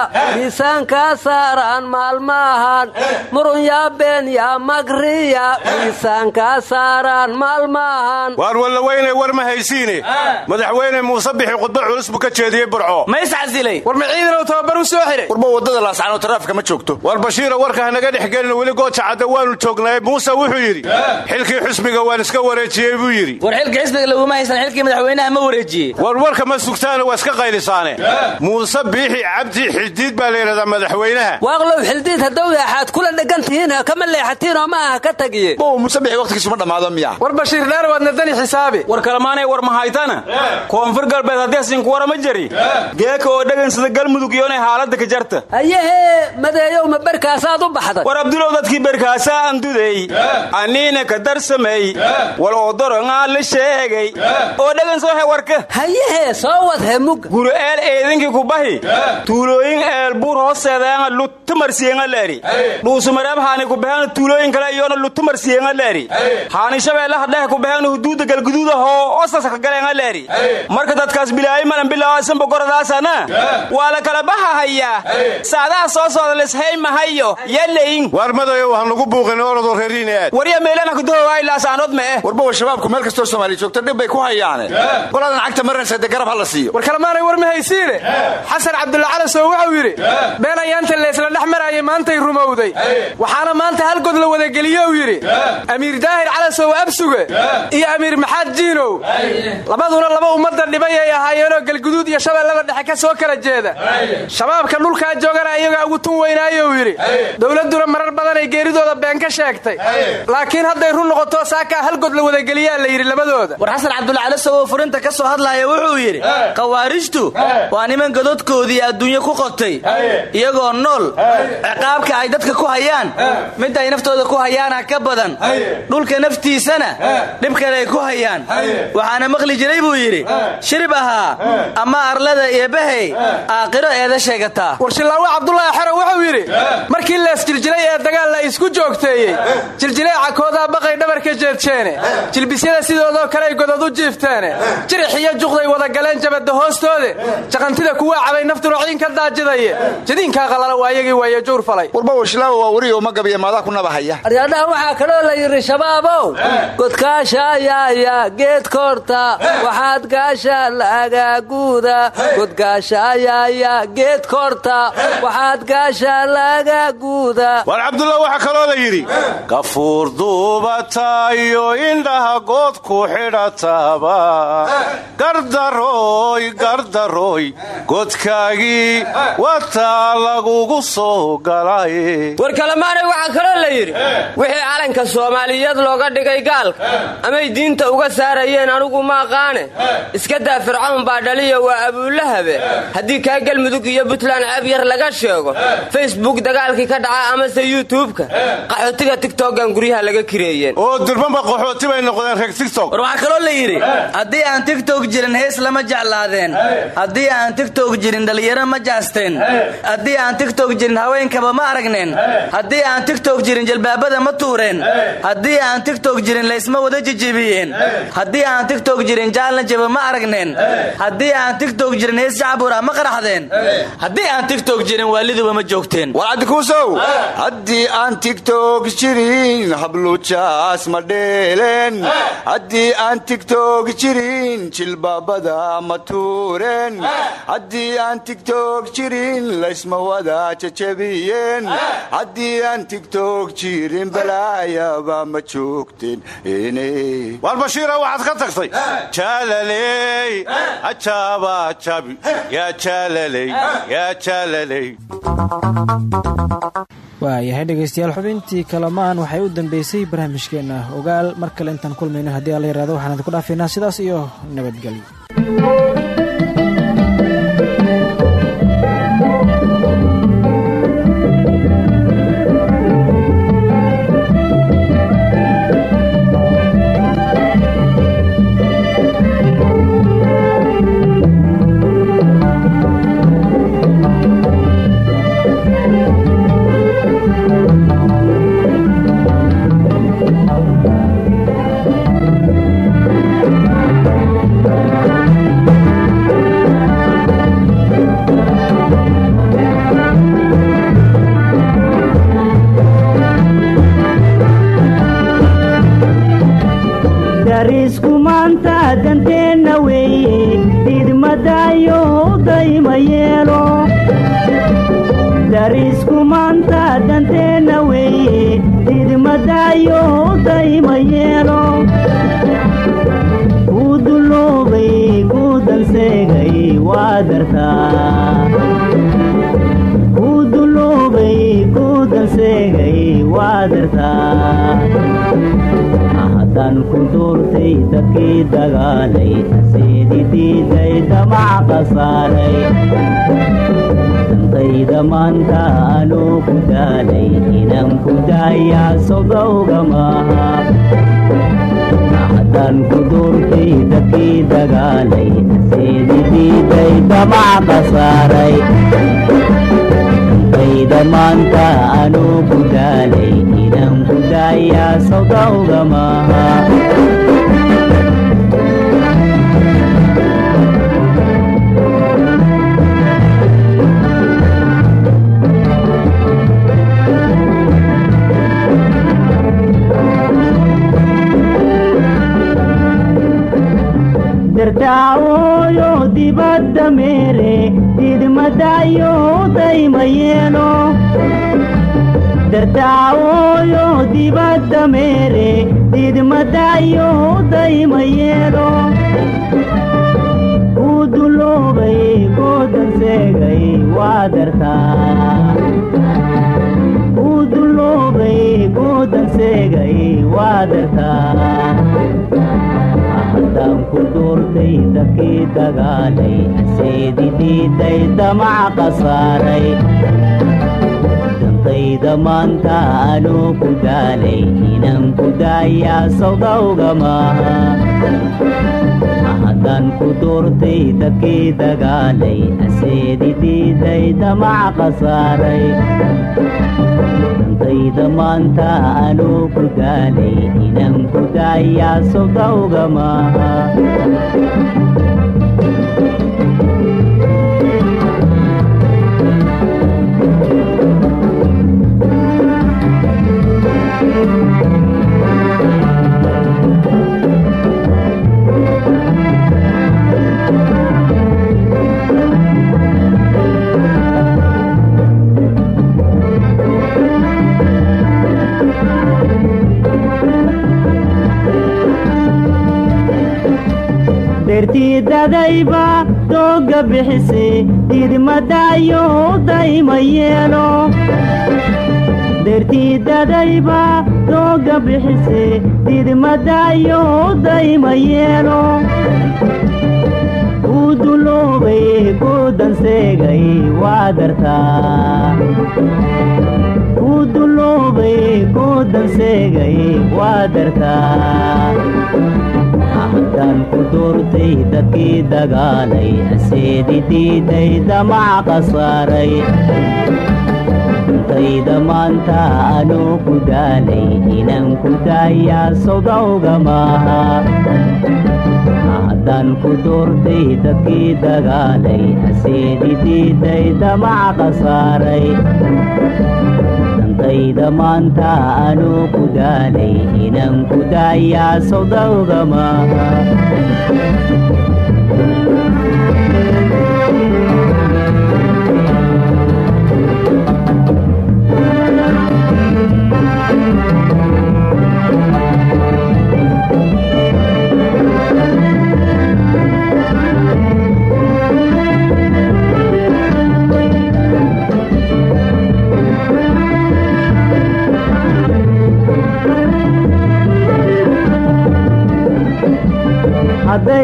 maalmaahan beenya magriya miisaankaa saaraan maalmaahan waar walla weynay war ma haysiine madaxweyne muuse bixi khudba culus buu ka jeediyey burco. Ma iscasilay war ma ciidanow tababar u soo xiray? Warba waddada laascaanoo taraafika ma joogto? War bashiira warka hanaga dhex gelin weli gooja cadda waannu joognay muuse wuxuu yidhi xilkii xusbiga waan iska wareejiyey buu yidhi. War xilka xisbiga laguma haysan xilkii madaxweynaha ma wareejiyey. War warka ma sugtaana waa iska qaylisaane. Muuse biixi cabdi xildiid baa la yidhahdaa madaxweynaha. Waaqlow xildiid haddou yaaxaad kula dhegan tihiin kama leexatiin oo ma aha ka tagiye bow muuse bixi waqtigiisuma dhammaado miya. War bashiir dheer waadna dani xisaabi. War kalamaanay war mahaytana koonfur galbeed haddii asinku warama jari geeka oo dhagansada galmudug iyoonay haaladda ka jarta. Hayehee madeeyow ma berkaasaad u baxday? War abdulow dadkii berkaasaa andudey aniina ka darsamey wal odorongaa la sheegay. Oo dhagansoo he warka. Hayehee soo wad hemug guru eel eedinkii kubahi tuulooyin eel buur hooseedaanga lutumarsiyenga leeri dhuusumaraab haani kubaheena tuulooyin kale iyoona lutumarsiyenga leeri haani shabeellaha dhehe kubaheena huduudda galguduuda hoo osasa ka galeenga leeri marka dadkaas bilaayi malan bilaawasanba goradaasana waa la kala bahahayaa saadaha soo socda lishaymahayo yalayin waar madayow ha nagu buuqin orodoo reeriine aad warya meelana kudahowaay laasaanood mee warbawa shabaabku meel kastoo soomaaliya joogta dhib bay ku hayaane qoladan cagta marinaysa dee garab ha la siiyo war kalemaanay war ma haysiine xasan cabdulla calasow wuxuu yidhi been ayaanta leesla dhex marayay maantay rumowday waxaana maanta halgod la wadageliyow yidhi amiir daahir calasow absuge iyo amiir maxaad jiinow. Labaduna laba ummadda dhibayay ahaayeenoo galguduud iyo shabeellada dhexe ka soo kala jeeda. Shabaabka dhulkaa joogana iyagaa ugu tun weynaayou yidhi. Dowladduna marar badanay geeridooda been ka sheegtay. Laakiin hadday run noqoto saakaa halgod la wadageliyaa la yidhi labadooda. War xasan cabdulla calasow oo furinta ka soo hadlaaya wuxuu yidhi khawaarijtu waa niman gododkoodii adduunye ku qotay iyagoo nool ciqaabka ay dadka ku hayaan. Midda ay naftooda ku hayaana ka badan. Dhulka naftiisana dhib kale ay ku hayaan. Waxaana maqli jiray buu yidhi shirib ahaa ama arlada iyo bahey aakhiro eeda sheegataa warshilaawe cabdulaahi xero wuxuu yidhi markii lees jiljilay ee dagaal la isku joogteeyey jiljileeca koodaa baqay dhabarka jeedjeene jilbisyada sidoodoo kaley godod u jiifteene jirix iyo juqday wada galeen jabadda hoostoode jaqantida kuwaa cabay naftuna ciin ka daajidaye jadiinkaa qalala waa iyagii waaye juur falay aryadhaha waxaa kaloo la yidhi shabaabow godkaashaayaaya geed koorta waxaad gaasha laagaguuda godgaashaayaaya geed koorta waxaad gaasha laagaguuda war cabdullah waxaa kaloo la yidhi gafuur duubatayo indhaha good ku xidhataba gardarooy gardarooy godkaagii wataa lagugu soo galay. War kalemaanay waxaa kaloo la yidhi wixii calanka soomaaliyeed looga dhigay gaalka amay diinta uga saarayeen anugu ma aqaane. Iska daa fircawn baa dhaliya waa abuulahabe. Haddii kaa galmudug iyo buntland ceeb yar laga sheego facebook dagaalkii ka dhaca amase yuutubka qaxootiga tigtogan guryaha laga kireeyeen. Oo durbanba qaxooti bay noqdeen reer tigtok war waxaa kaloo la yidhi haddii aan tigtok jirin hees lama jeclaadeen. Haddii aan tigtok jirin dhallinyaro ma jaasteen. Haddii aan tigtok jirin haweenkaba ma aragneen. Haddii aan tigtok jirin jalbaabada ma tuureen. Haddii aan tigtok jirin laysma wada jejebiyeen haddii aan tigtok jirin jaalanjaba ma aragneen. Haddii aan tigtok jirin hees ma qaraxdeen. Haddii aan tigtok jirin waaliduba ma joogteen. War cabdikuusow haddii aan tigtok jirin hablujaas ma dheeleen. Haddii aan tigtok jirin jilbaabada ma tuureen. Haddii aan tigtok jirin laysma wada jajabiyeen. Haddii aan tigtok jirin balaayaba ma joogteen war bashiira waxaad ka tagtay jaalaley ajaaba jabi yaa jaalaley yaa jaalaley waayahay dhegaystayaal xubintii kalamaan waxay u dambeysay barnaamijkeenna. Ogaal mar kale intaan kulmayno haddii alla yaraado waxaan idinku dhaafaynaa sidaas iyo nabadgelyo maanta danteenna weeye didmadayo dayma yeelo darisku maanta danteenna weeye didmadayo dayma yeelo ku duloobay ku danseegay waa dartaa ku duloobay ku danseegay waa dartaa haddaan ku duurtay dadkii dagaalay seedi diiday damac qasaaray dantayda maanta anuu ku daalay inaan ku daayaa sodowga maaha haddaan ku duurtay dadkii dagaalay seedi diiday damac qasaaray dantayda maanta anuu ku daalay inaan ku daayaa sodowga maaha dardaawoyo dibadda meere didmadayo dayma yeelo dardaawoyo dibadda meere didmadayo dayma yeelo ku duloobay ku danseegay waa dartaa ku duloobay ku danseegay waa dartaa haddaan ku duurtay dadkii dagaalay seedi diiday damac qasaaray dantayda maanta anuu ku daalay inaan ku daayaa sawdawga maaha. Haddaan ku duurtay dadkii dagaalay seedi diiday damac dantayda maanta anuu ku daalay inaan ku daayaa sawdawga maaha dertiidadayba dooga bixise didmadayo dayma yeelo. Dertiidadayba dooga bixise didmadayo dayma yeelo. Ku duloobay ku danseegay waa dartaa ku duloobay ku danseegay waa dartaa haddaan ku duurtay dadkii dagaalay seedi diiday damac qasaaray dantayda maanta anuu ku daalay inaan ku daayaa sawdawga maaha haddaan ku duurtay dadkii dagaalay seedi diiday damac qasaaray dantayda maanta anuu ku daalay inaan ku daayaa sawdawga maaha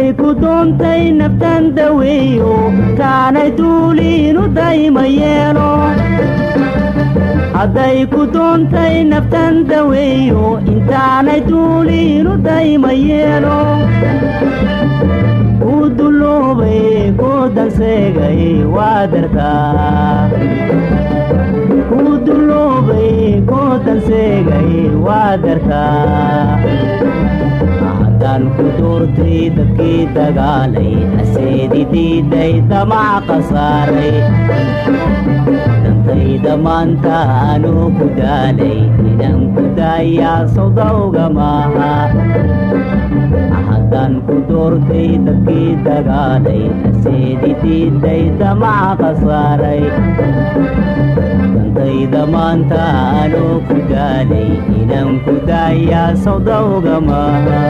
hadday ku doontay naftan daweeyo kaanay duuliinu dayma yeelo. Hadday ku doontay naftan daweeyo intaanay duuliinu dayma yeelo. Ku duloobay ku danseegay waa dartaa ku haddaan ku duurtay dadkii dagaalay seedi diiday damac qasaaray dantayda maanta anuu ku daalay inaan ku daayaa sawdawga maaha doortay dadkii dagaalay aseedi diiday damaca khasaaray dantayda maanta anoo ku daalay inaan ku daayaa sawdawga maaha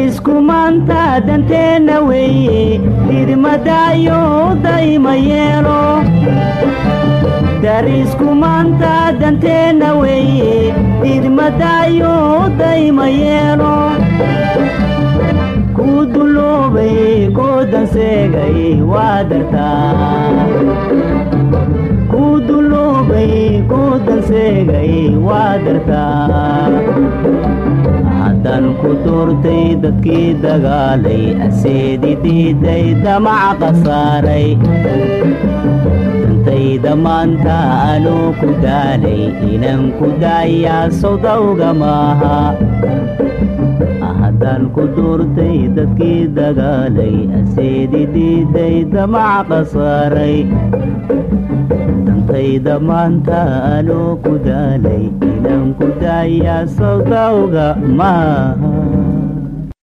darisku maanta danteenna weeye didmadaayo dayma yeelo darisku maanta danteenna weeye didmadaayo dayma yeelo ku duloobay duloobay goodanseegay waa dartaa haddaan ku dadkii dagaalay aseedi diiday damaca khasaaray dantayda maanta anuu ku daalay inaan ku daayaa sawdawga maaha haddaan ku doortay dadkii dagaalay aseedi diiday damaca khasaaray dantayda maanta anuu ku daalay inaan ku daayaa sawdawga maaha